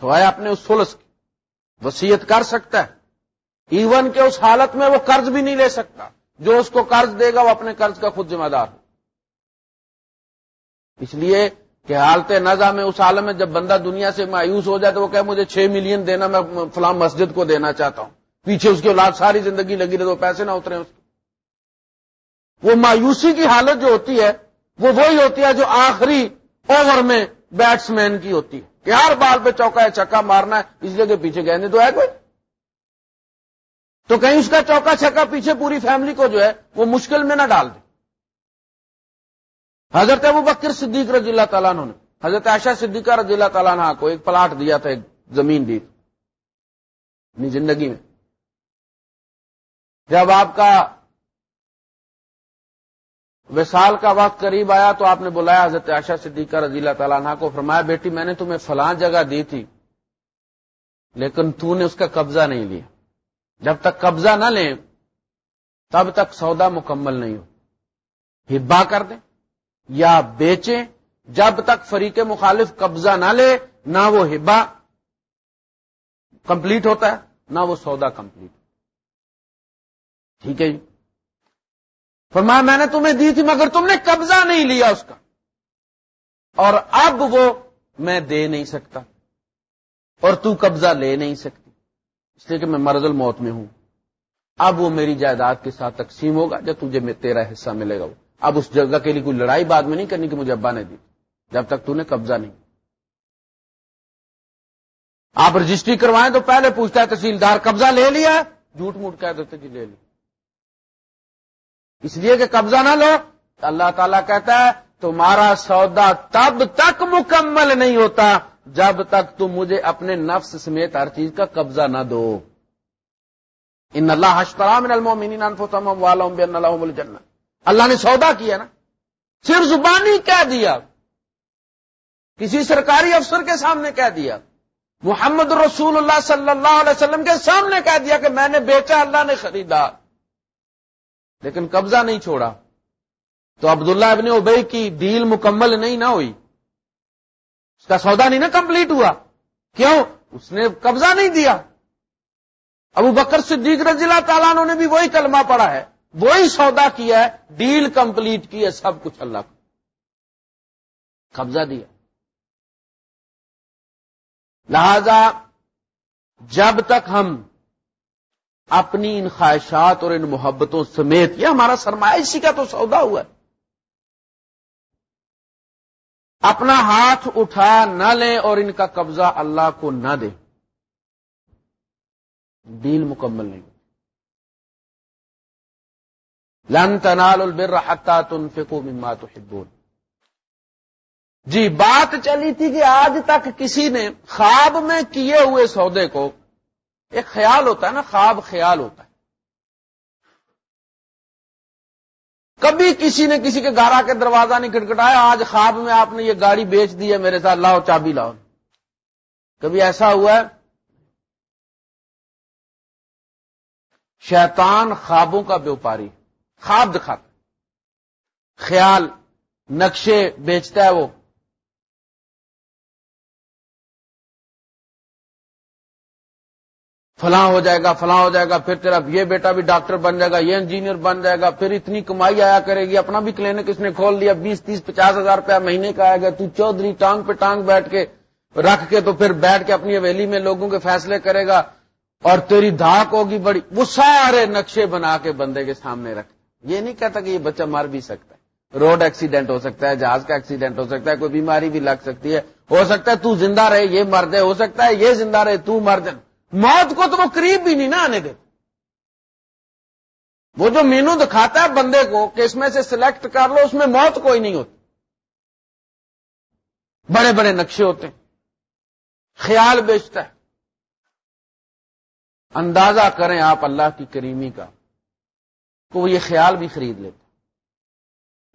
سوائے اپنے اس سلس کی۔ وسیعت کر سکتا ہے۔ ایون کے اس حالت میں وہ قرض بھی نہیں لے سکتا۔ جو اس کو قرض دے گا وہ اپنے قرض کا خود ذمہ دار۔ ہو اس لیے کہ حالت نظا میں اس عالم میں جب بندہ دنیا سے مایوس ہو جائے تو وہ کہ مجھے چھ ملین دینا، میں فلاں مسجد کو دینا چاہتا ہوں۔ پیچھے اس کی اولاد ساری زندگی لگی رہے تو پیسے نہ اترے اس وہ مایوسی کی حالت جو ہوتی ہے، وہ وہی ہوتی ہے جو آخری اوور میں بیٹس مین کی ہوتی ہے۔ کہ ہر بال پہ چوکا ہے چکا مارنا ہے، اس لیے کہ پیچھے گہنے تو ہے کوئی؟ تو کہیں اس کا چوکا چھکا پیچھے پوری فیملی کو جو ہے، وہ مشکل میں نہ ڈال دے۔ حضرت ابو بکر صدیق رضی اللہ تعالیٰ نے، حضرت عائشہ صدیقہ رضی اللہ تعالیٰ نے کو ایک پلاٹ دیا تھا، ایک زمین دی اپنی زندگی میں۔ جب آپ کا وسال کا وقت قریب آیا تو آپ نے بلایا حضرت عائشہ صدیقہ رضی اللہ تعالیٰ عنہ کو، فرمایا، بیٹی، میں نے تمہیں فلاں جگہ دی تھی، لیکن تو نے اس کا قبضہ نہیں لیا۔ جب تک قبضہ نہ لیں، تب تک سودا مکمل نہیں ہو۔ ہبا کر دیں یا بیچیں، جب تک فریق مخالف قبضہ نہ لے، نہ وہ ہبا کمپلیٹ ہوتا ہے، نہ وہ سودا کمپلیٹ۔ ٹھیک ہے جی؟ فرمایا، میں نے تمہیں دی تھی مگر تم نے قبضہ نہیں لیا اس کا۔ اور اب وہ میں دے نہیں سکتا اور تو قبضہ لے نہیں سکتی۔ اس لیے کہ میں مرض الموت میں ہوں۔ اب وہ میری جائیداد کے ساتھ تقسیم ہوگا جب تجھے تیرا حصہ ملے گا وہ۔ اب اس جگہ کے لیے کوئی لڑائی بعد میں نہیں کرنی کہ مجھے ابا نے دی۔ جب تک تو نے قبضہ نہیں۔ آپ رجسٹری کروائیں تو پہلے پوچھتا ہے تحصیلدار، قبضہ لے لیا جھوٹ موٹ کہہ دیتے جی لے لیا۔ اس لیے کہ قبضہ نہ لو۔ اللہ تعالیٰ کہتا ہے، تمہارا سودا تب تک مکمل نہیں ہوتا جب تک تم مجھے اپنے نفس سمیت ہر چیز کا قبضہ نہ دو۔ ان اللہ اللہ نے سودا کیا نا۔ صرف زبانی کہہ دیا۔ کسی سرکاری افسر کے سامنے کہہ دیا۔ محمد رسول اللہ صلی اللہ علیہ وسلم کے سامنے کہہ دیا کہ میں نے بیچا، اللہ نے خریدا۔ لیکن قبضہ نہیں چھوڑا۔ تو عبداللہ ابن ابئی کی ڈیل مکمل نہیں نہ ہوئی۔ اس کا سودا نہیں نا کمپلیٹ ہوا۔ کیوں؟ اس نے قبضہ نہیں دیا۔ ابو بکر صدیق رضی اللہ تعالیٰ نے بھی وہی کلمہ پڑا ہے۔ وہی سودا کیا ہے، ڈیل کمپلیٹ کی ہے، سب کچھ اللہ کو قبضہ دیا۔ لہذا جب تک ہم اپنی ان خواہشات اور ان محبتوں سمیت، یہ ہمارا سرمایہ اسی کا تو سودا ہوا ہے۔ اپنا ہاتھ اٹھا نہ لیں اور ان کا قبضہ اللہ کو نہ دیں ڈیل مکمل نہیں۔ لن تنال البر حتى تنفقوا مما تحبون۔ جی بات چلی تھی کہ آج تک کسی نے خواب میں کیے ہوئے سودے کو ایک خیال ہوتا ہے نا، خواب خیال ہوتا ہے۔ کبھی کسی نے کسی کے گارا کے دروازہ نہیں کھٹکھٹایا، آج خواب میں آپ نے یہ گاڑی بیچ دی ہے، میرے ساتھ لاؤ، چابی لاؤ۔ کبھی ایسا ہوا ہے؟ شیطان خوابوں کا بیوپاری، خواب دکھاتا خیال، نقشے بیچتا ہے وہ۔ فلاں ہو جائے گا، فلاں ہو جائے گا، پھر تیرا یہ بیٹا بھی ڈاکٹر بن جائے گا، یہ انجینئر بن جائے گا، پھر اتنی کمائی آیا کرے گی، اپنا بھی کلینک اس نے کھول دیا، بیس، تیس، پچاس ہزار روپیہ مہینے کا آئے گا، تو چودھری ٹانگ پہ ٹانگ بیٹھ کے رکھ کے تو پھر بیٹھ کے اپنی حویلی میں لوگوں کے فیصلے کرے گا، اور تیری دھاک ہوگی بڑی، وہ سارے نقشے بنا کے بندے کے سامنے رکھ، یہ نہیں کہتا کہ یہ بچہ مر بھی سکتا ہے۔ روڈ ایکسیڈنٹ ہو سکتا ہے، جہاز کا ایکسیڈنٹ ہو سکتا ہے، کوئی بیماری بھی لگ سکتی ہے، ہو سکتا ہے تو زندہ رہے، یہ مر جائے ہو سکتا ہے یہ زندہ رہے، تو مر جائے موت کو تو وہ قریب بھی نہیں نہ آنے دیتے وہ جو مینو دکھاتا ہے بندے کو کہ اس میں سے سلیکٹ کر لو، اس میں موت کوئی نہیں ہوتی۔ بڑے بڑے نقشے ہوتے ہیں۔ خیال بیچتا ہے۔ اندازہ کریں آپ اللہ کی کریمی کا تو وہ یہ خیال بھی خرید لیتے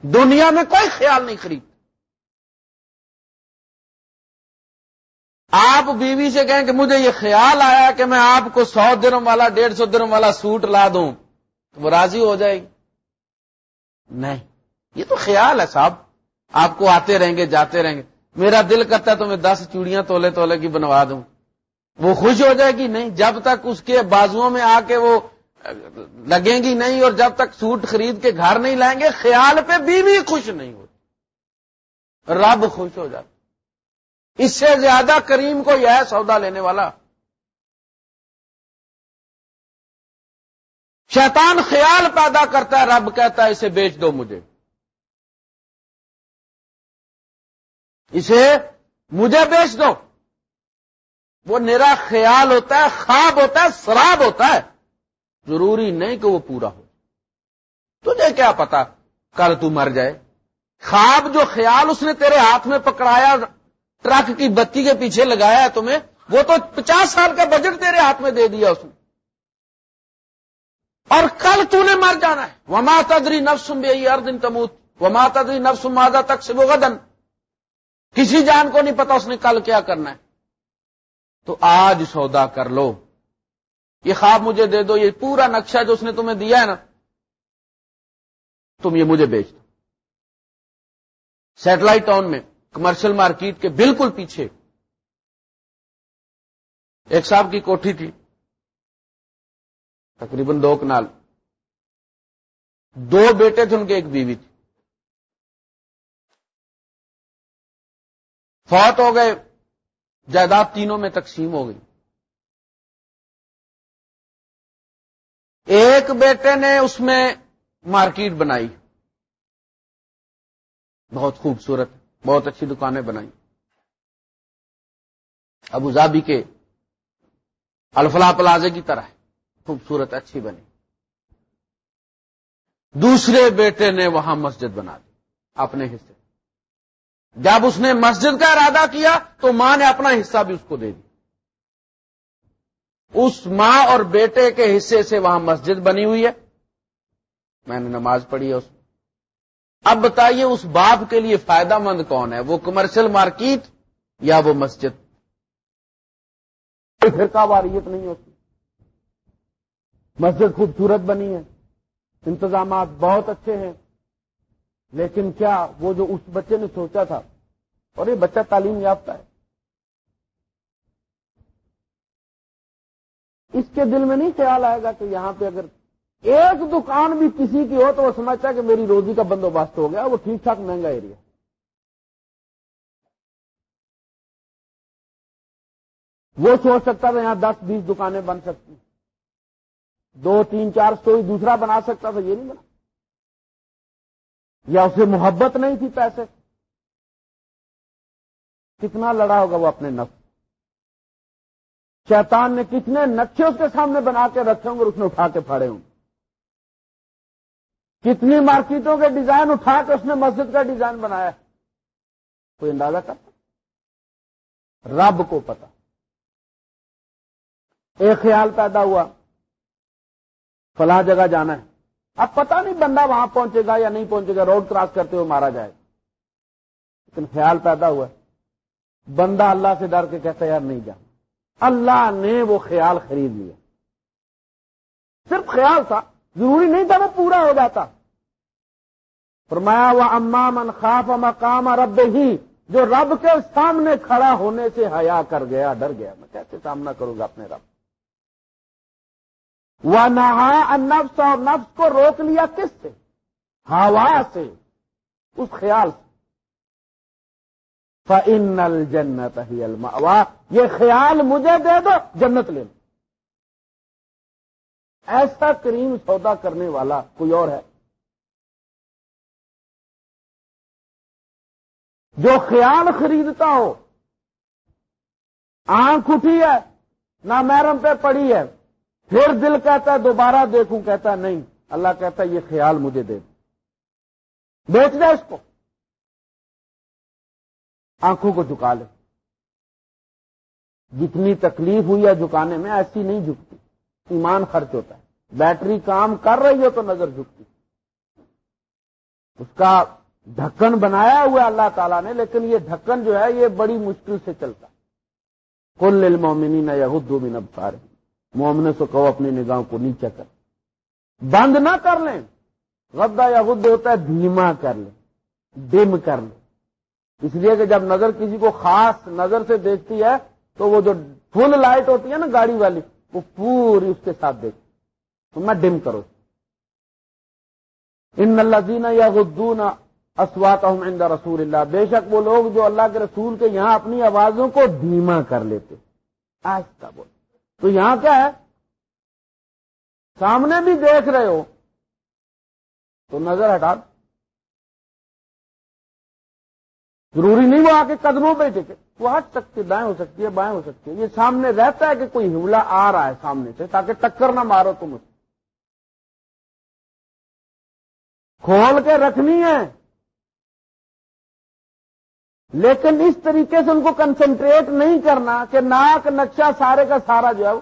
دنیا میں کوئی خیال نہیں خرید آپ بیوی سے کہیں کہ مجھے یہ خیال آیا کہ میں آپ کو سو درم والا، ڈیڑھ سو درم والا سوٹ لا دوں، تو وہ راضی ہو جائے گی؟ نہیں، یہ تو خیال ہے صاحب۔ آپ کو آتے رہیں گے، جاتے رہیں گے۔ میرا دل کرتا ہے تو میں دس چوڑیاں تولے تولے کی بنوا دوں۔ وہ خوش ہو جائے گی؟ نہیں، جب تک اس کے بازو میں آ کے وہ لگیں گی نہیں اور جب تک سوٹ خرید کے گھر نہیں لائیں گے، خیال پہ بیوی خوش نہیں ہوتی۔ رب خوش ہو جاتا۔ اس سے زیادہ کریم کو یہ سودا لینے والا؟ شیطان خیال پیدا کرتا ہے، رب کہتا ہے، اسے بیچ دو مجھے۔ اسے مجھے بیچ دو۔ وہ میرا خیال ہوتا ہے، خواب ہوتا ہے شراب ہوتا ہے۔ ضروری نہیں کہ وہ پورا ہو۔ تجھے کیا پتا؟ کل تو مر جائے۔ خواب جو خیال اس نے تیرے ہاتھ میں پکڑایا ٹرک کی بتی کے پیچھے لگایا ہے تمہیں، وہ تو پچاس سال کا بجٹ تیرے ہاتھ میں دے دیا اس نے۔ اور کل تو نے مر جانا ہے۔ وما تدری نفسم بے ہر دن تموت۔ وما تدری نفسم مادہ تک سے وہ کسی جان کو نہیں پتا اس نے کل کیا کرنا ہے۔ تو آج سودا کر لو۔ یہ خواب مجھے دے دو، یہ پورا نقشہ جو اس نے تمہیں دیا ہے نا۔ تم یہ مجھے بیچ دو۔ سیٹلائٹ ٹاؤن میں کمرشل مارکیٹ کے بالکل پیچھے ایک صاحب کی کوٹھی تھی، تقریباً دو کنال۔ دو بیٹے تھے ان کے، ایک بیوی تھی۔ فوت ہو گئے، جائیداد تینوں میں تقسیم ہو گئی۔ ایک بیٹے نے اس میں مارکیٹ بنائی۔ بہت خوبصورت۔ بہت اچھی دکانیں بنائی۔ ابو ظہبی کے الفلا پلازے کی طرح خوبصورت اچھی بنی۔ دوسرے بیٹے نے وہاں مسجد بنا دی اپنے حصے۔ جب اس نے مسجد کا ارادہ کیا تو ماں نے اپنا حصہ بھی اس کو دے دی اس ماں اور بیٹے کے حصے سے وہاں مسجد بنی ہوئی ہے۔ میں نے نماز پڑھی ہے اس میں اب بتائیے اس باپ کے لیے فائدہ مند کون ہے؟ وہ کمرشل مارکیٹ یا وہ مسجد؟ پھر کا واریت نہیں ہوتی۔ مسجد خوبصورت بنی ہے، انتظامات بہت اچھے ہیں، لیکن کیا وہ جو اس بچے نے سوچا تھا، اور یہ بچہ تعلیم یافتہ ہے۔ اس کے دل میں نہیں خیال آئے گا کہ یہاں پہ اگر ایک دکان بھی کسی کی ہو تو وہ سمجھتا ہے کہ میری روزی کا بندوبست ہو گیا، وہ ٹھیک ٹھاک مہنگا ایریا وہ سوچ سکتا تھا یہاں دس بیس دکانیں بن سکتی۔ دو، تین، چار سو دوسرا بنا سکتا تھا، یہ نہیں بنا۔ یا اسے محبت نہیں تھی پیسے۔ کتنا لڑا ہوگا وہ اپنے نفس۔ شیطان نے کتنے نقشے اس کے سامنے بنا کے رکھے ہوں گے اس نے اٹھا کے پھاڑے ہوں گے۔ کتنی مارکیٹوں کے ڈیزائن اٹھا کے اس نے مسجد کا ڈیزائن بنایا کوئی اندازہ کرتا؟ رب کو پتا۔ ایک خیال پیدا ہوا، فلاں جگہ جانا ہے۔ اب پتا نہیں بندہ وہاں پہنچے گا یا نہیں پہنچے گا روڈ کراس کرتے ہوئے مارا جائے۔ گا لیکن خیال پیدا ہوا بندہ اللہ سے ڈر کے کہتا یار نہیں جانا۔ اللہ نے وہ خیال خرید لیا۔ صرف خیال تھا۔ ضروری نہیں تھا وہ پورا ہو جاتا۔ فرمایا وہ اما من خاف مقام رب ہی جو رب کے سامنے کھڑا ہونے سے حیا کر گیا، ڈر گیا۔ میں کیسے سامنا کروں گا اپنے رب؟ وہ نہا نفس، اور نفس کو روک لیا کس سے؟ ہوا سے، اس خیال سے۔ فن الجنت ہی الما یہ خیال مجھے دے دو، جنت لے لو۔ ایسا کریم سودا کرنے والا کوئی اور ہے؟ جو خیال خریدتا ہو۔ آنکھ اٹھی ہے، نہ میرم پہ پڑی ہے۔ پھر دل کہتا ہے، دوبارہ دیکھوں، کہتا ہے، نہیں، اللہ کہتا ہے، یہ خیال مجھے دے۔ دو بیچ دے اس کو۔ آنکھوں کو جھکا لے۔ جتنی تکلیف ہوئی ہے جھکانے میں، ایسی نہیں جھکتی۔ ایمان خرچ ہوتا ہے۔ بیٹری کام کر رہی ہو تو نظر جھکتی۔ اس کا ڈھکن بنایا ہوا اللہ تعالیٰ نے، لیکن یہ ڈھکن جو ہے یہ بڑی مشکل سے چلتا۔ کل المومنین یہود من ابصار مومن سے کہو اپنی نگاہوں کو نیچے کر۔ بند نہ کر لیں۔ غدہ یا ہوتا ہے، دھیما کر لیں۔ ڈم کر لیں۔ اس لیے کہ جب نظر کسی کو خاص نظر سے دیکھتی ہے، تو وہ جو فل لائٹ ہوتی ہے نا گاڑی والی وہ پوری اس کے ساتھ دیکھتی تو میں ڈم کرو ان اللہ دینا یا غدون اسوات عند رسول اللہ بے شک وہ لوگ جو اللہ کے رسول کے یہاں اپنی آوازوں کو دھیما کر لیتے۔ آہستہ بول تو یہاں کیا ہے؟ سامنے بھی دیکھ رہے ہو۔ تو نظر ہٹا۔ ضروری نہیں وہ آ کے قدموں پہ ٹکے۔ وہ ہٹ سکتی دائیں ہو سکتی ہے، بائیں ہو سکتی ہے۔ یہ سامنے رہتا ہے کہ کوئی حملہ آ رہا ہے سامنے سے، تاکہ ٹکر نہ مارو تم اسے کھول کے رکھنی ہے۔ لیکن اس طریقے سے ان کو کنسنٹریٹ نہیں کرنا کہ ناک، نقشہ سارے کا سارا جو ہے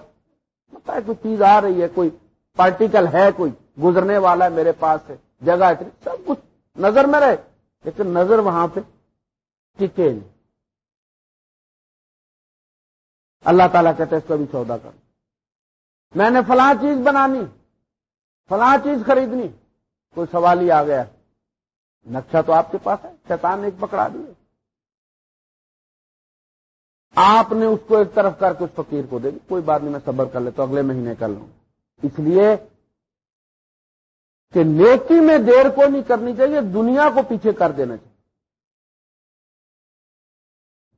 پتا ہے کوئی چیز آ رہی ہے، کوئی پارٹیکل ہے، کوئی گزرنے والا ہے میرے پاس سے، جگہ اتنی، سب کچھ نظر میں رہے۔ لیکن نظر وہاں پہ ٹکے نہیں اللہ تعالیٰ کہتے اس کا بھی سودا کر۔ میں نے فلاں چیز بنانی، فلاں چیز خریدنی، کوئی سوال ہی آ گیا۔ نقشہ تو آپ کے پاس ہے، شیطان نے ایک پکڑا دیا۔ آپ نے اس کو ایک طرف کر کے اس فقیر کو دے دی۔ کوئی بات نہیں، میں صبر کر لیتا اگلے مہینے کر لوں۔ اس لیے کہ نیکی میں دیر کو نہیں کرنی چاہیے، دنیا کو پیچھے کر دینا چاہیے۔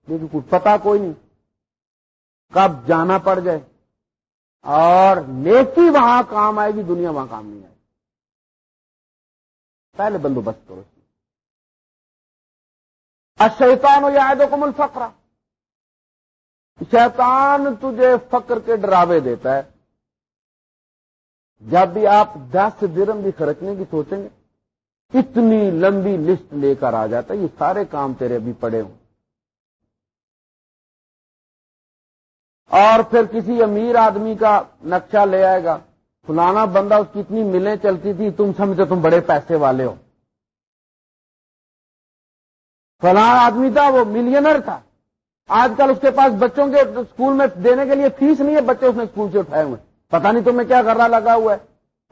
لیکن کچھ پتا کوئی نہیں۔ کب جانا پڑ جائے۔ اور نیکی وہاں کام آئے گی، دنیا وہاں کام نہیں آئے گی۔ پہلے بندوبست کرو۔ اشیتان ہو یا کمل فکرا شیطان تجھے فکر کے ڈراوے دیتا ہے۔ جب بھی آپ دس درم بھی خرچنے کی سوچیں گے، اتنی لمبی لسٹ لے کر آ جاتا ہے، یہ سارے کام تیرے ابھی پڑے ہوں۔ اور پھر کسی امیر آدمی کا نقشہ لے آئے گا، فلانا بندہ اس کی اتنی ملیں چلتی تھی، تم سمجھو تم بڑے پیسے والے ہو۔ فلانا آدمی تھا، وہ ملینر تھا۔ آج کل اس کے پاس بچوں کے اسکول میں دینے کے لیے فیس نہیں ہے، بچے اس نے اسکول سے اٹھائے ہوئے۔ پتا نہیں تمہیں کیا کرنا لگا ہوا ہے۔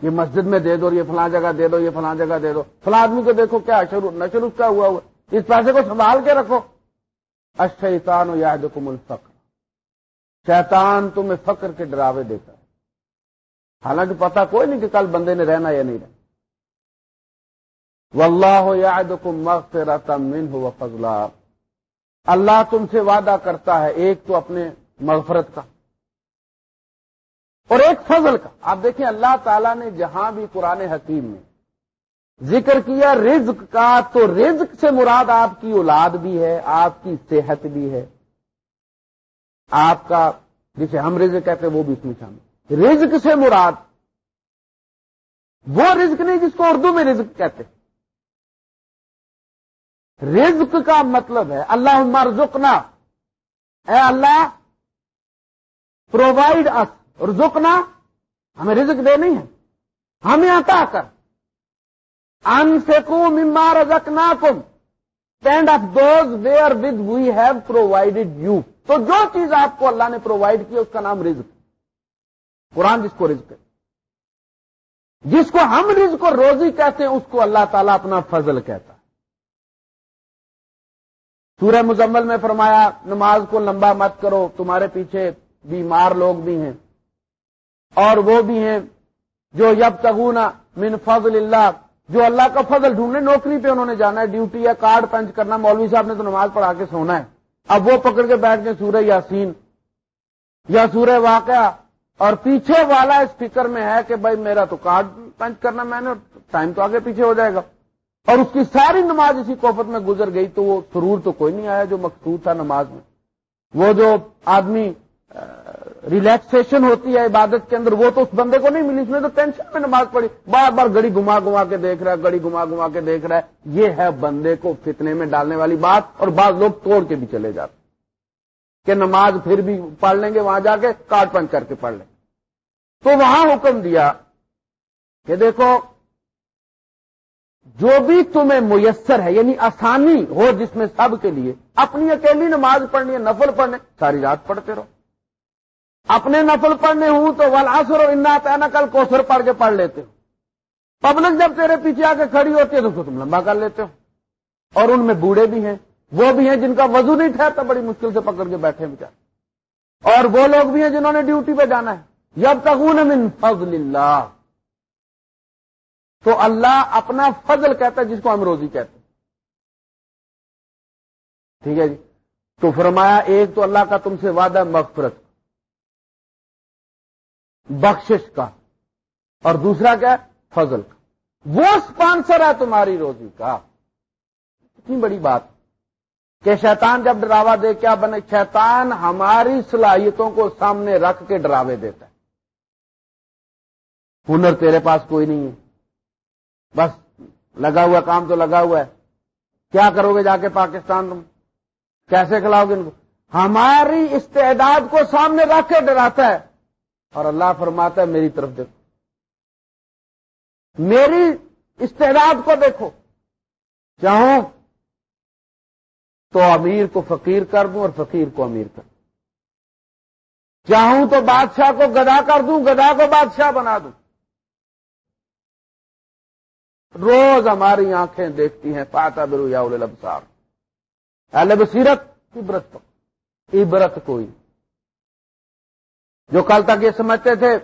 یہ مسجد میں دے دو، یہ فلاں جگہ دے دو، یہ فلاں جگہ دے دو۔ فلاں آدمی کو دیکھو کیا شروع نشر اس کا ہوا ہوا اس پیسے کو سنبھال کے رکھو۔ اشیتان و یاد کو ملفق شیطان تمہیں فکر کے ڈراوے دیتا ہے۔ حالانکہ پتا کوئی نہیں کہ کل بندے نے رہنا یا نہیں رہنا۔ واللہ یعدکم مغفرتا منہ و فضلا اللہ تم سے وعدہ کرتا ہے ایک تو اپنے مغفرت کا اور ایک فضل کا۔ آپ دیکھیں اللہ تعالیٰ نے جہاں بھی قرآن حکیم میں ذکر کیا رزق کا، تو رزق سے مراد آپ کی اولاد بھی ہے، آپ کی صحت بھی ہے۔ آپ کا جسے ہم رزق کہتے ہیں وہ بھی اس میں شامل رزق سے مراد وہ رزق نہیں جس کو اردو میں رزق کہتے رزق کا مطلب ہے اللہ مرزقنا اے اللہ پرووائڈ اس رزقنا ہمیں رزق دے نہیں ہے ہمیں آتا کر۔ ان سے کو مما رزقنا کم stand of those where with we have provided you تو جو چیز آپ کو اللہ نے پرووائڈ کی، اس کا نام رزق. قرآن جس کو رزق ہے. جس کو ہم رزق کو روزی کہتے ہیں، اس کو اللہ تعالیٰ اپنا فضل کہتا سورہ مزمل میں فرمایا، نماز کو لمبا مت کرو، تمہارے پیچھے بیمار لوگ بھی ہیں. اور وہ بھی ہیں جو یب تگونا من فضل اللہ جو اللہ کا فضل ڈھونڈنے، نوکری پہ انہوں نے جانا ہے، ڈیوٹی یا کارڈ پنچ کرنا مولوی صاحب نے تو نماز پڑھا کے سونا ہے۔ اب وہ پکڑ کے بیٹھ کے سورہ یاسین۔ یا سورہ واقعہ۔ اور پیچھے والا اس فکر میں ہے کہ بھائی میرا تو کارڈ پنچ کرنا، میں نے ٹائم تو آگے پیچھے ہو جائے گا۔ اور اس کی ساری نماز اسی کوفت میں گزر گئی تو وہ سرور تو کوئی نہیں آیا جو مقصود تھا نماز میں۔ وہ جو آدمی ریلیکسیشن ہوتی ہے عبادت کے اندر، وہ تو اس بندے کو نہیں ملی، اس نے تو ٹینشن میں نماز پڑھی۔ بار بار گڑی گھما گھما کے دیکھ رہا ہے، گڑی گھما گھما کے دیکھ رہا ہے۔ یہ ہے بندے کو فتنے میں ڈالنے والی بات اور بعض لوگ توڑ کے بھی چلے جاتے کہ نماز پھر بھی پڑھ لیں گے، وہاں جا کے کارڈ پنچ کر کے پڑھ لیں۔ تو وہاں حکم دیا کہ دیکھو، جو بھی تمہیں میسر ہے یعنی آسانی ہو جس میں سب کے لیے، اپنی اکیلی نماز پڑھنی ہے، نفل پڑھنے، ساری رات پڑھتے رہو۔ اپنے نفل پڑھنے ہوں تو ولاسر اور انا پینا کل کوسر پڑھ کے پڑھ لیتے ہو پبلک جب تیرے پیچھے آ کے کھڑی ہوتی ہے تو تم لمبا کر لیتے ہو۔ اور ان میں بوڑھے بھی ہیں، وہ بھی ہیں جن کا وضو نہیں ٹھہرتا، بڑی مشکل سے پکڑ کے بیٹھے بچار اور وہ لوگ بھی ہیں جنہوں نے ڈیوٹی پہ جانا ہے۔ جب تک من فضل اللہ۔ تو اللہ اپنا فضل کہتا ہے، جس کو ہم روزی کہتے ہیں۔ ٹھیک ہے جی؟ تو فرمایا، ایک تو اللہ کا تم سے وعدہ مغفرت۔ بخشش کا اور دوسرا کیا فضل کا۔ وہ اسپانسر ہے تمہاری روزی کا۔ اتنی بڑی بات۔ کہ شیطان جب ڈراوا دے، کیا بنے؟ شیطان ہماری صلاحیتوں کو سامنے رکھ کے ڈراوے دیتا ہے۔ ہنر تیرے پاس کوئی نہیں ہے۔ بس لگا ہوا کام تو لگا ہوا ہے۔ کیا کرو گے جا کے پاکستان تم؟ کیسے کھلاؤ گے ان کو؟ ہماری استعداد کو سامنے رکھ کے ڈراتا ہے۔ اور اللہ فرماتا ہے میری طرف دیکھو۔ میری استعداد کو دیکھو۔ چاہوں تو امیر کو فقیر کر دوں اور فقیر کو امیر کر دوں۔ چاہوں تو بادشاہ کو گدا کر دوں، گدا کو بادشاہ بنا دوں۔ روز ہماری آنکھیں دیکھتی ہیں پاتا برو یا لبسار اہل بصیرت، عبرت عبرت کوئی۔ جو کل تک یہ سمجھتے تھے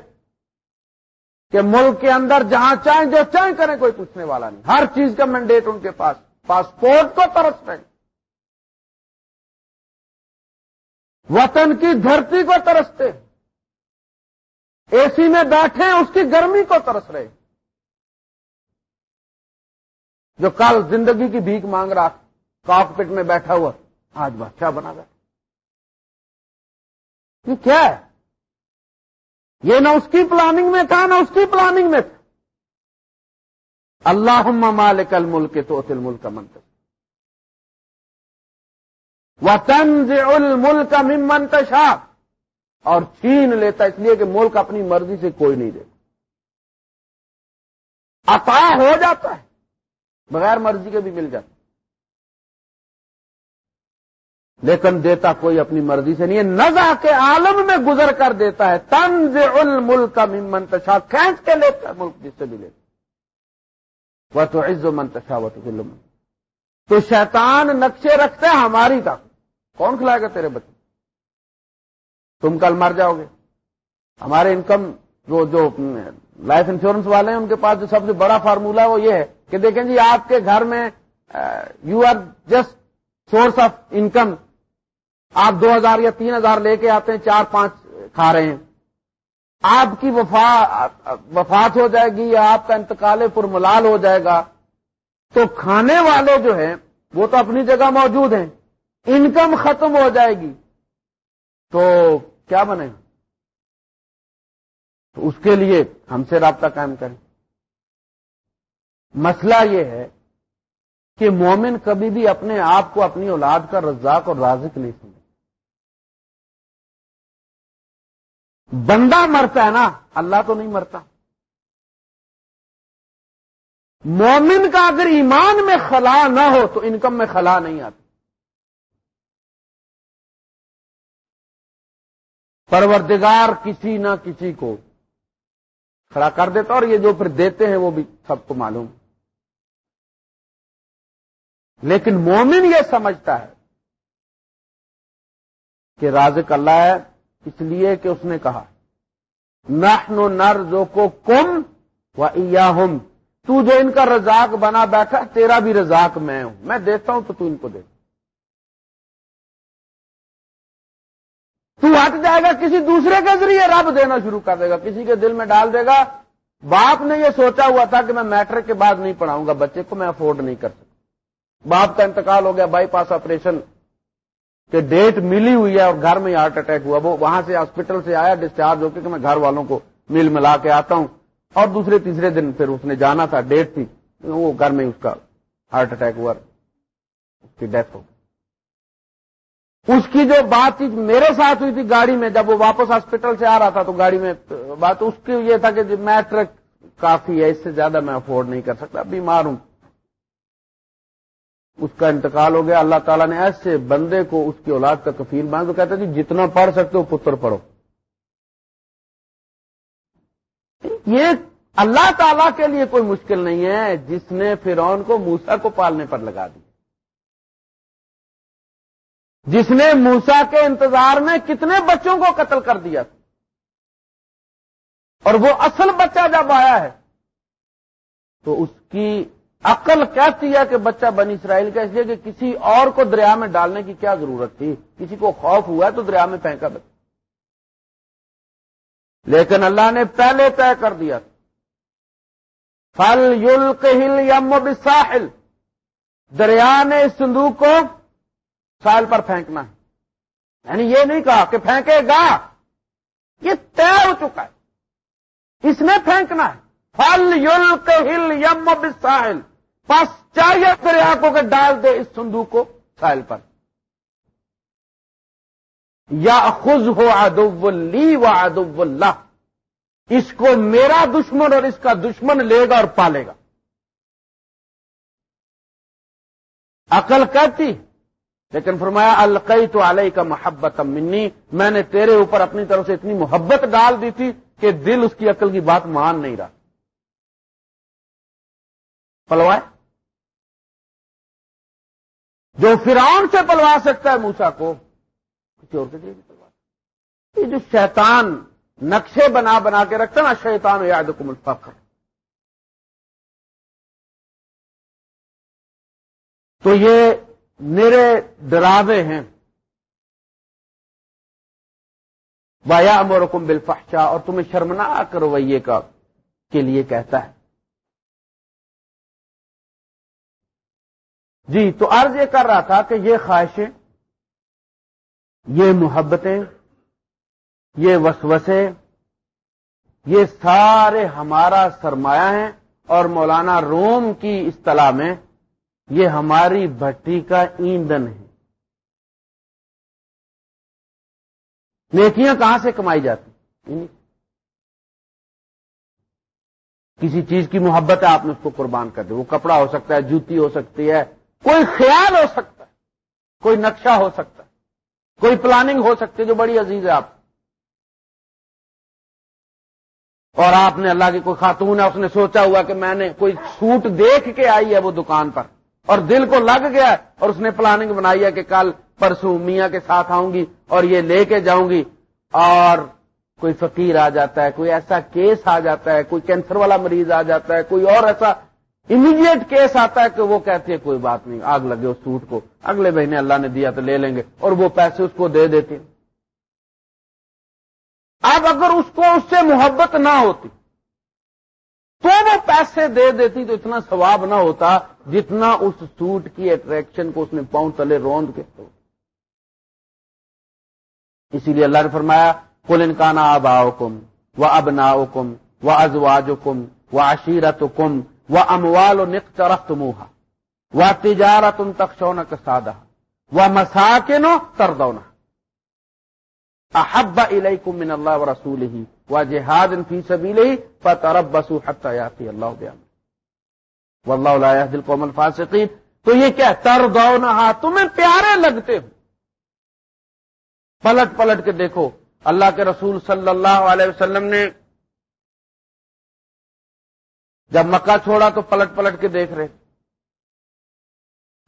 کہ ملک کے اندر جہاں چاہیں جو چاہیں کریں کوئی پوچھنے والا نہیں۔ ہر چیز کا مینڈیٹ ان کے پاس۔ پاسپورٹ کو ترس رہے وطن کی دھرتی کو ترستے اے سی میں بیٹھے اس کی گرمی کو ترس رہے جو کل زندگی کی بھیک مانگ رہا کاک پٹ میں بیٹھا ہوا، آج بادشاہ بنا گیا یہ کیا ہے؟ یہ نہ اس کی پلاننگ میں تھا، نہ اس کی پلاننگ میں تھا۔ اللہ مالک الملک تو تل ملک کا منتظر وہ الملک کا منتشا اور چھین لیتا، اس لیے کہ ملک اپنی مرضی سے کوئی نہیں دیتا۔ عطا ہو جاتا ہے، بغیر مرضی کے بھی مل جاتا لیکن دیتا کوئی اپنی مرضی سے نہیں ہے۔ نزا کے عالم میں گزر کر دیتا ہے۔ تنز الملک کا منتشا کھینچ کے لیتا ہے ملک جس سے بھی لیتا وہ تو عز و منتشا وہ تو تو شیطان نقشے رکھتے ہیں ہماری طاقت کون کھلائے گا تیرے بچے؟ تم کل مر جاؤ گے۔ ہمارے انکم جو جو لائف انشورنس والے ہیں، ان کے پاس جو سب سے بڑا فارمولا ہے وہ یہ ہے کہ دیکھیں جی آپ کے گھر میں you are just source of income آپ دو ہزار یا تین ہزار لے کے آتے ہیں، چار پانچ کھا رہے ہیں۔ آپ کی وفات ہو جائے گی یا آپ کا انتقال پر ملال ہو جائے گا، تو کھانے والے جو ہیں، وہ تو اپنی جگہ موجود ہیں۔ انکم ختم ہو جائے گی۔ تو کیا بنے؟ تو اس کے لیے ہم سے رابطہ قائم کریں۔ مسئلہ یہ ہے کہ مومن کبھی بھی اپنے آپ کو اپنی اولاد کا رزاق اور رازق نہیں سمجھے بندہ مرتا ہے نا، اللہ تو نہیں مرتا۔ مومن کا اگر ایمان میں خلا نہ ہو تو انکم میں خلا نہیں آتی۔ پروردگار کسی نہ کسی کو کھڑا کر دیتا اور یہ جو پھر دیتے ہیں وہ بھی سب کو معلوم۔ لیکن مومن یہ سمجھتا ہے کہ رازق اللہ ہے۔ اس لیے کہ اس نے کہا، نحن نر جو کو کم و تو جو ان کا رزاق بنا بیٹھا تیرا بھی رزاق میں ہوں، میں دیتا ہوں تو تو ان کو دے۔ تو ہٹ جائے گا کسی دوسرے کے ذریعے رب دینا شروع کر دے گا، کسی کے دل میں ڈال دے گا، باپ نے یہ سوچا ہوا تھا کہ میں میٹرک کے بعد نہیں پڑھاؤں گا، بچے کو میں افورڈ نہیں کر سکتا۔ باپ کا انتقال ہو گیا، بائی پاس آپریشن کہ ڈیٹ ملی ہوئی ہے اور گھر میں ہارٹ اٹیک ہوا، وہ وہاں سے ہاسپٹل سے آیا، ڈسچارج ہو کے کہ میں گھر والوں کو مل ملا کے آتا ہوں۔ اور دوسرے تیسرے دن پھر اس نے جانا تھا، ڈیٹ تھی، وہ گھر میں اس کا ہارٹ اٹیک ہوا، اس کی ڈیتھ ہو اس کی جو بات چیت میرے ساتھ ہوئی تھی گاڑی میں، جب وہ واپس ہاسپٹل سے آ رہا تھا تو گاڑی میں بات، اس کی یہ تھا کہ جی میں ٹرک کافی ہے، اس سے زیادہ میں افورڈ نہیں کر سکتا، بیمار ہوں۔ اس کا انتقال ہو گیا، اللہ تعالیٰ نے ایسے بندے کو اس کی اولاد کا کفیل مان تو کہتا جی جتنا پڑھ سکتے ہو پتر پڑھو۔ یہ اللہ تعالیٰ کے لیے کوئی مشکل نہیں ہے، جس نے فرعون کو موسا کو پالنے پر لگا دی جس نے موسا کے انتظار میں کتنے بچوں کو قتل کر دیا اور وہ اصل بچہ جب آیا ہے، تو اس کی عقل کہتی ہے کہ بچہ بنی اسرائیل کا اس لیے کہ کسی اور کو دریا میں ڈالنے کی کیا ضرورت تھی؟ کسی کو خوف ہوا تو دریا میں پھینکا بچہ۔ لیکن اللہ نے پہلے طے کر دیا۔ فل یل کہل یم بساحل۔ دریا نے اس صندوق کو سائل پر پھینکنا ہے۔ یعنی یہ نہیں کہا کہ پھینکے گا۔ یہ طے ہو چکا ہے۔ اس نے پھینکنا ہے۔ فل یل کہل یم بساحل۔ پس چاہیے دریا کو کہ ڈال دے اس صندوق کو سائل پر۔ یا خز ہو ادب لی و ادب اللہ۔ اس کو میرا دشمن اور اس کا دشمن لے گا اور پالے گا۔ عقل کہتی، لیکن فرمایا القئی تو علیہ کا محبت منی۔ میں نے تیرے اوپر اپنی طرف سے اتنی محبت ڈال دی تھی کہ دل اس کی عقل کی بات مان نہیں رہا۔ پلوائے۔ جو فرعون سے پلوا سکتا ہے موسا کو، کسی اور کے لیے بھی پلوا یہ جو شیطان نقشے بنا بنا کے رکھتا نا، شیطان یاد کو الفقر۔ تو یہ میرے ڈراوے ہیں۔ وایا امرکم بالفحشاء، اور تمہیں شرمناک رویے کا کے لیے کہتا ہے۔ جی تو عرض یہ کر رہا تھا کہ یہ خواہشیں، یہ محبتیں، یہ وسوسے، یہ سارے ہمارا سرمایہ ہیں اور مولانا روم کی اصطلاح میں یہ ہماری بھٹی کا ایندھن ہے۔ نیکیاں کہاں سے کمائی جاتی؟ یعنی کسی چیز کی محبت ہے، آپ نے اس کو قربان کر دیا۔ وہ کپڑا ہو سکتا ہے، جوتی ہو سکتی ہے کوئی خیال ہو سکتا ہے، کوئی نقشہ ہو سکتا ہے، کوئی پلاننگ ہو سکتی ہے جو بڑی عزیز ہے آپ اور آپ نے اللہ کی کوئی خاتون ہے، اس نے سوچا ہوا کہ میں نے کوئی سوٹ دیکھ کے آئی ہے وہ دکان پر۔ اور دل کو لگ گیا اور اس نے پلاننگ بنائی ہے کہ کل پرسوں میاں کے ساتھ آؤں گی اور یہ لے کے جاؤں گی۔ اور کوئی فقیر آ جاتا ہے، کوئی ایسا کیس آ جاتا ہے، کوئی کینسر والا مریض آ جاتا ہے، کوئی اور ایسا امیڈیٹ کیس آتا ہے کہ وہ کہتے ہیں کوئی بات نہیں، آگ لگے اس سوٹ کو، اگلے مہینے اللہ نے دیا تو لے لیں گے، اور وہ پیسے اس کو دے دیتے اب اگر اس کو اس سے محبت نہ ہوتی، تو وہ پیسے دے دیتی تو اتنا ثواب نہ ہوتا جتنا اس سوٹ کی اٹریکشن کو اس نے پاؤں تلے روند کے۔ تو اسی لیے اللہ نے فرمایا کل انکانا آبا کم و ابنا کم و ازواج کم و عشیرت کم و اموال و نک چرخت موہا و تجارت ان تخشون کا سادہ و مساکن تردونا احب الیکم من اللہ و رسول ہی و جہاد فی سبیل ہی فترب بسو حتی یاتی اللہ بیان واللہ لا یهد القوم الفاسقین تو یہ کیا تردونا تمہیں پیارے لگتے ہو. پلٹ پلٹ کے دیکھو، اللہ کے رسول صلی اللہ علیہ وسلم نے جب مکہ چھوڑا تو پلٹ پلٹ کے دیکھ رہے۔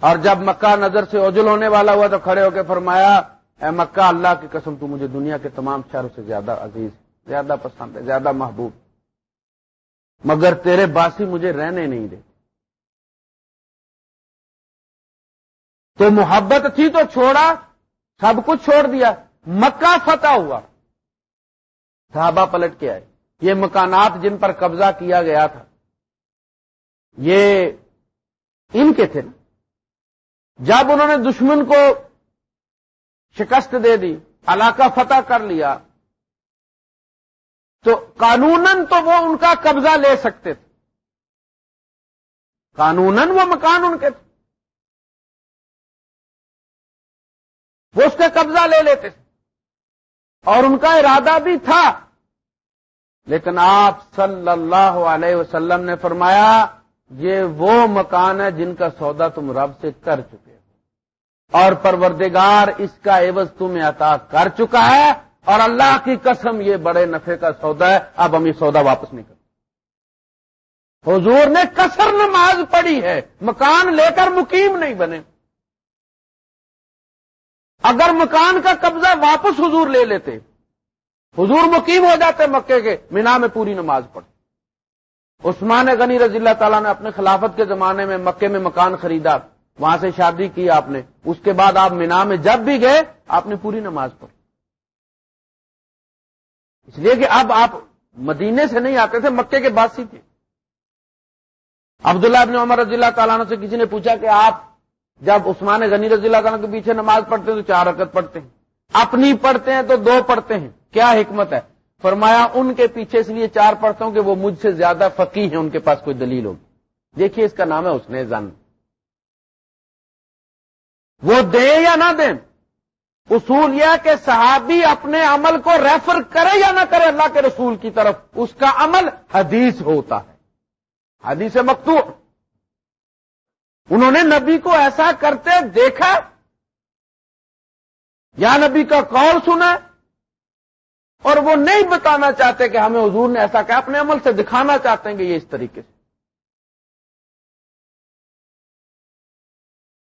اور جب مکہ نظر سے اوجل ہونے والا ہوا تو کھڑے ہو کے فرمایا، اے مکہ، اللہ کی قسم، تو مجھے دنیا کے تمام شہروں سے زیادہ عزیز، زیادہ پسند ہے، زیادہ محبوب۔ مگر تیرے باسی مجھے رہنے نہیں دے۔ تو محبت تھی تو چھوڑا، سب کچھ چھوڑ دیا۔ مکہ فتح ہوا۔ صحابہ پلٹ کے آئے۔ یہ مکانات جن پر قبضہ کیا گیا تھا۔ یہ ان کے تھے۔ نا جب انہوں نے دشمن کو شکست دے دی، علاقہ فتح کر لیا، تو قانون تو وہ ان کا قبضہ لے سکتے تھے۔ قانون وہ مکان ان کے تھے۔ وہ اس کے قبضہ لے لیتے تھے۔ اور ان کا ارادہ بھی تھا۔ لیکن آپ صلی اللہ علیہ وسلم نے فرمایا یہ وہ مکان ہے جن کا سودا تم رب سے کر چکے ہو۔ اور پروردگار اس کا عوض تمہیں عطا کر چکا ہے اور اللہ کی قسم یہ بڑے نفے کا سودا ہے، اب ہم یہ سودا واپس نہیں کرتے۔ حضور نے کسر نماز پڑھی ہے، مکان لے کر مقیم نہیں بنے۔ اگر مکان کا قبضہ واپس حضور لے لیتے، حضور مقیم ہو جاتے مکے کے، مینا میں پوری نماز پڑھ عثمان غنی رضی اللہ تعالیٰ نے اپنے خلافت کے زمانے میں مکے میں مکان خریدا، وہاں سے شادی کی آپ نے، اس کے بعد آپ مینا میں جب بھی گئے، آپ نے پوری نماز پڑھی۔ اس لیے کہ اب آپ مدینے سے نہیں آتے تھے، مکے کے باسی تھے عبداللہ ابن عمر رضی اللہ تعالیٰ سے کسی نے پوچھا کہ آپ جب عثمان غنی رضی اللہ تعالیٰ کے پیچھے نماز پڑھتے ہیں تو چار رکعت پڑھتے ہیں۔ اپنی پڑھتے ہیں تو دو پڑھتے ہیں۔ کیا حکمت ہے؟ فرمایا ان کے پیچھے اس لیے چار پڑھتا ہوں کہ وہ مجھ سے زیادہ فقی ہیں، ان کے پاس کوئی دلیل ہوگی۔ دیکھیے اس کا نام ہے اس نے زن۔ وہ دیں یا نہ دیں؟ اصول یہ کہ صحابی اپنے عمل کو ریفر کرے یا نہ کرے اللہ کے رسول کی طرف، اس کا عمل حدیث ہوتا ہے۔ حدیث مکتوب انہوں نے نبی کو ایسا کرتے دیکھا، یا نبی کا قول سنا اور وہ نہیں بتانا چاہتے کہ ہمیں حضور نے ایسا کہا، اپنے عمل سے دکھانا چاہتے ہیں کہ یہ اس طریقے سے۔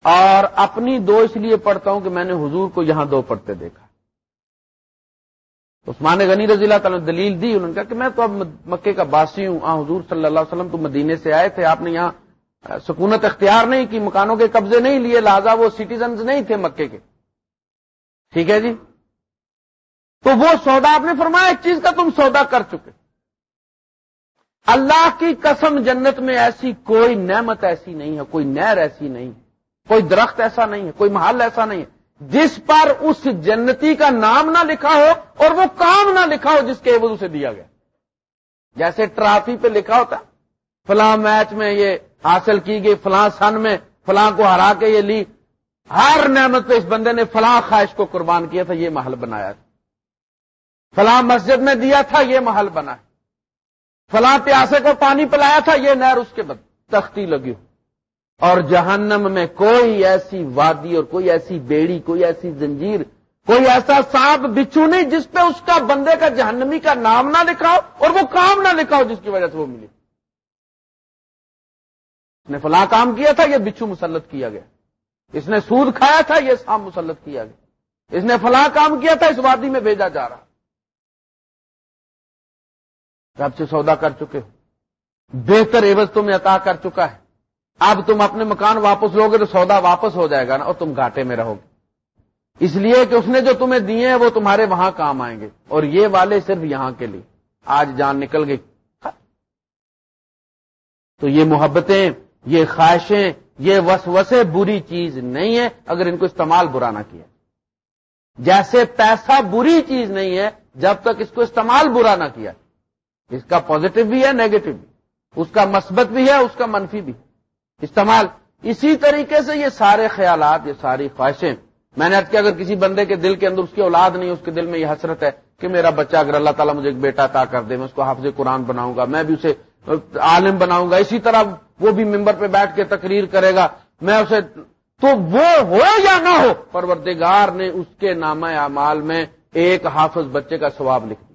اور اپنی دو اس لیے پڑھتا ہوں کہ میں نے حضور کو یہاں دو پڑھتے دیکھا۔ عثمان غنی رضی اللہ تعالیٰ نے دلیل دی، انہوں نے کہا کہ میں تو اب مکے کا باسی ہوں۔ آ حضور صلی اللہ علیہ وسلم تو مدینے سے آئے تھے، آپ نے یہاں سکونت اختیار نہیں کی، مکانوں کے قبضے نہیں لیے، لہذا وہ سٹیزنز نہیں تھے مکے کے۔ ٹھیک ہے جی؟ تو وہ سودا آپ نے فرمایا ایک چیز کا تم سودا کر چکے۔ اللہ کی قسم جنت میں ایسی کوئی نعمت ایسی نہیں ہے، کوئی نہر ایسی نہیں ہے کوئی درخت ایسا نہیں ہے، کوئی محل ایسا نہیں ہے۔ جس پر اس جنتی کا نام نہ لکھا ہو اور وہ کام نہ لکھا ہو جس کے اسے دیا گیا۔ جیسے ٹرافی پہ لکھا ہوتا، فلاں میچ میں یہ حاصل کی گئی، فلاں سن میں فلاں کو ہرا کے یہ لی۔ ہر نعمت پہ اس بندے نے فلاں خواہش کو قربان کیا تھا، یہ محل بنایا تھا۔ فلاں مسجد میں دیا تھا، یہ محل بنا ہے۔ فلاں پیاسے کو پانی پلایا تھا، یہ نہر اس کے بعد تختی لگی ہو۔ اور جہنم میں کوئی ایسی وادی اور کوئی ایسی بیڑی، کوئی ایسی زنجیر، کوئی ایسا سانپ، بچھو نہیں جس پہ اس کا بندے کا جہنمی کا نام نہ لکھا ہو اور وہ کام نہ لکھا ہو جس کی وجہ سے وہ ملی۔ اس نے فلاں کام کیا تھا، یہ بچھو مسلط کیا گیا۔ اس نے سود کھایا تھا، یہ سانپ مسلط کیا گیا۔ اس نے فلاں کام کیا تھا، اس وادی میں بھیجا جا رہا۔ رب سے سودا کر چکے ہو۔ بہتر عوض تمہیں عطا کر چکا ہے۔ اب تم اپنے مکان واپس لوگے تو سودا واپس ہو جائے گا نا اور تم گھاٹے میں رہو گے۔ اس لیے کہ اس نے جو تمہیں دیے ہیں وہ تمہارے وہاں کام آئیں گے اور یہ والے صرف یہاں کے لیے۔ آج جان نکل گئی۔ تو یہ محبتیں، یہ خواہشیں، یہ وسوسے بری چیز نہیں ہے اگر ان کو استعمال برا نہ کیا۔ جیسے پیسہ بری چیز نہیں ہے، جب تک اس کو استعمال برا نہ کیا۔ اس کا پازیٹو بھی ہے نیگیٹو بھی. اس کا مثبت بھی ہے، اس کا منفی بھی. استعمال. اسی طریقے سے یہ سارے خیالات، یہ ساری خواہشیں. میں نے کہ اگر کسی بندے کے دل کے اندر اس کی اولاد نہیں، اس کے دل میں یہ حسرت ہے کہ میرا بچہ اگر اللہ تعالیٰ مجھے ایک بیٹا تا کر دے، میں اس کو حافظ قرآن بناؤں گا، میں بھی اسے عالم بناؤں گا، اسی طرح وہ بھی ممبر پہ بیٹھ کے تقریر کرے گا، میں اسے تو وہ ہو یا نہ ہو، پروردگار نے اس کے نام اعمال میں ایک حافظ بچے کا ثواب لکھ دیا۔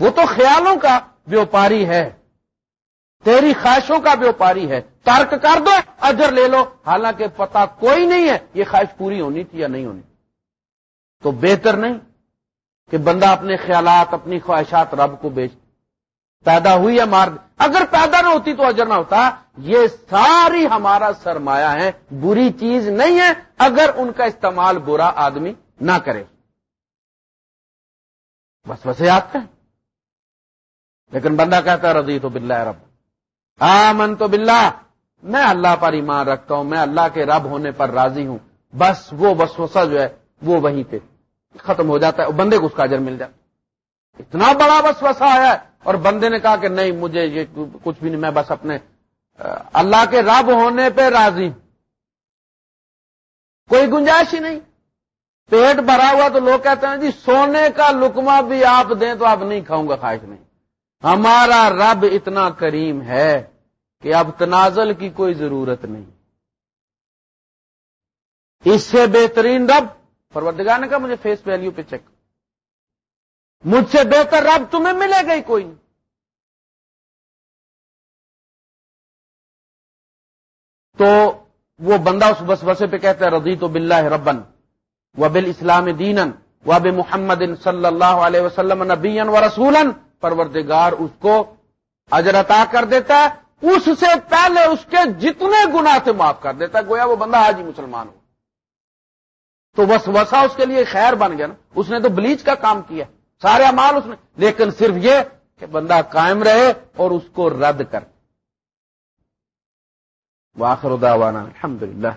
وہ تو خیالوں کا ویوپاری ہے۔ تیری خواہشوں کا ویوپاری ہے۔ ترک کر دو، اجر لے لو۔ حالانکہ پتا کوئی نہیں ہے یہ خواہش پوری ہونی تھی یا نہیں ہونی۔ تو بہتر نہیں کہ بندہ اپنے خیالات، اپنی خواہشات رب کو بیچ۔ پیدا ہوئی ہے مار اگر پیدا نہ ہوتی تو اجر نہ ہوتا۔ یہ ساری ہمارا سرمایہ ہے۔ بری چیز نہیں ہے اگر ان کا استعمال برا آدمی نہ کرے۔ بس وسے آتے ہیں لیکن بندہ کہتا ہے رضی تو بلّہ رب. آمن تو بلّہ میں اللہ پر ایمان رکھتا ہوں، میں اللہ کے رب ہونے پر راضی ہوں. بس وہ وسوسہ جو ہے، وہ وہیں پہ ختم ہو جاتا ہے بندے کو اس کا اجر مل جاتا اتنا بڑا وسوسہ آیا ہے اور بندے نے کہا کہ نہیں، مجھے یہ کچھ بھی نہیں، میں بس اپنے اللہ کے رب ہونے پہ راضی ہوں. کوئی گنجائش ہی نہیں. پیٹ بھرا ہوا تو لوگ کہتے ہیں جی سونے کا لکما بھی آپ دیں تو آپ نہیں کھاؤں گا، خواہش نہیں. ہمارا رب اتنا کریم ہے کہ اب تنازل کی کوئی ضرورت نہیں۔ اس سے بہترین رب، پروردگار نے کہا مجھے فیس ویلیو پہ چیک مجھ سے بہتر رب تمہیں ملے گا ہی کوئی نہیں۔ تو وہ بندہ اس بس بسے پہ کہتا ہے رضی تو بلّہ ربن و بل اسلام دین و بے محمد صلی اللہ علیہ وسلم نبی و رسولن پروردگار اس کو اجرتا کر دیتا ہے، اس سے پہلے اس کے جتنے گنا سے معاف کر دیتا ہے۔ گویا وہ بندہ آج ہی مسلمان ہو۔ تو بس وسا اس کے لیے خیر بن گیا نا۔ اس نے تو بلیچ کا کام کیا۔ سارے امال اس نے۔ لیکن صرف یہ کہ بندہ قائم رہے اور اس کو رد کر۔ واخر دعوانا الحمد للہ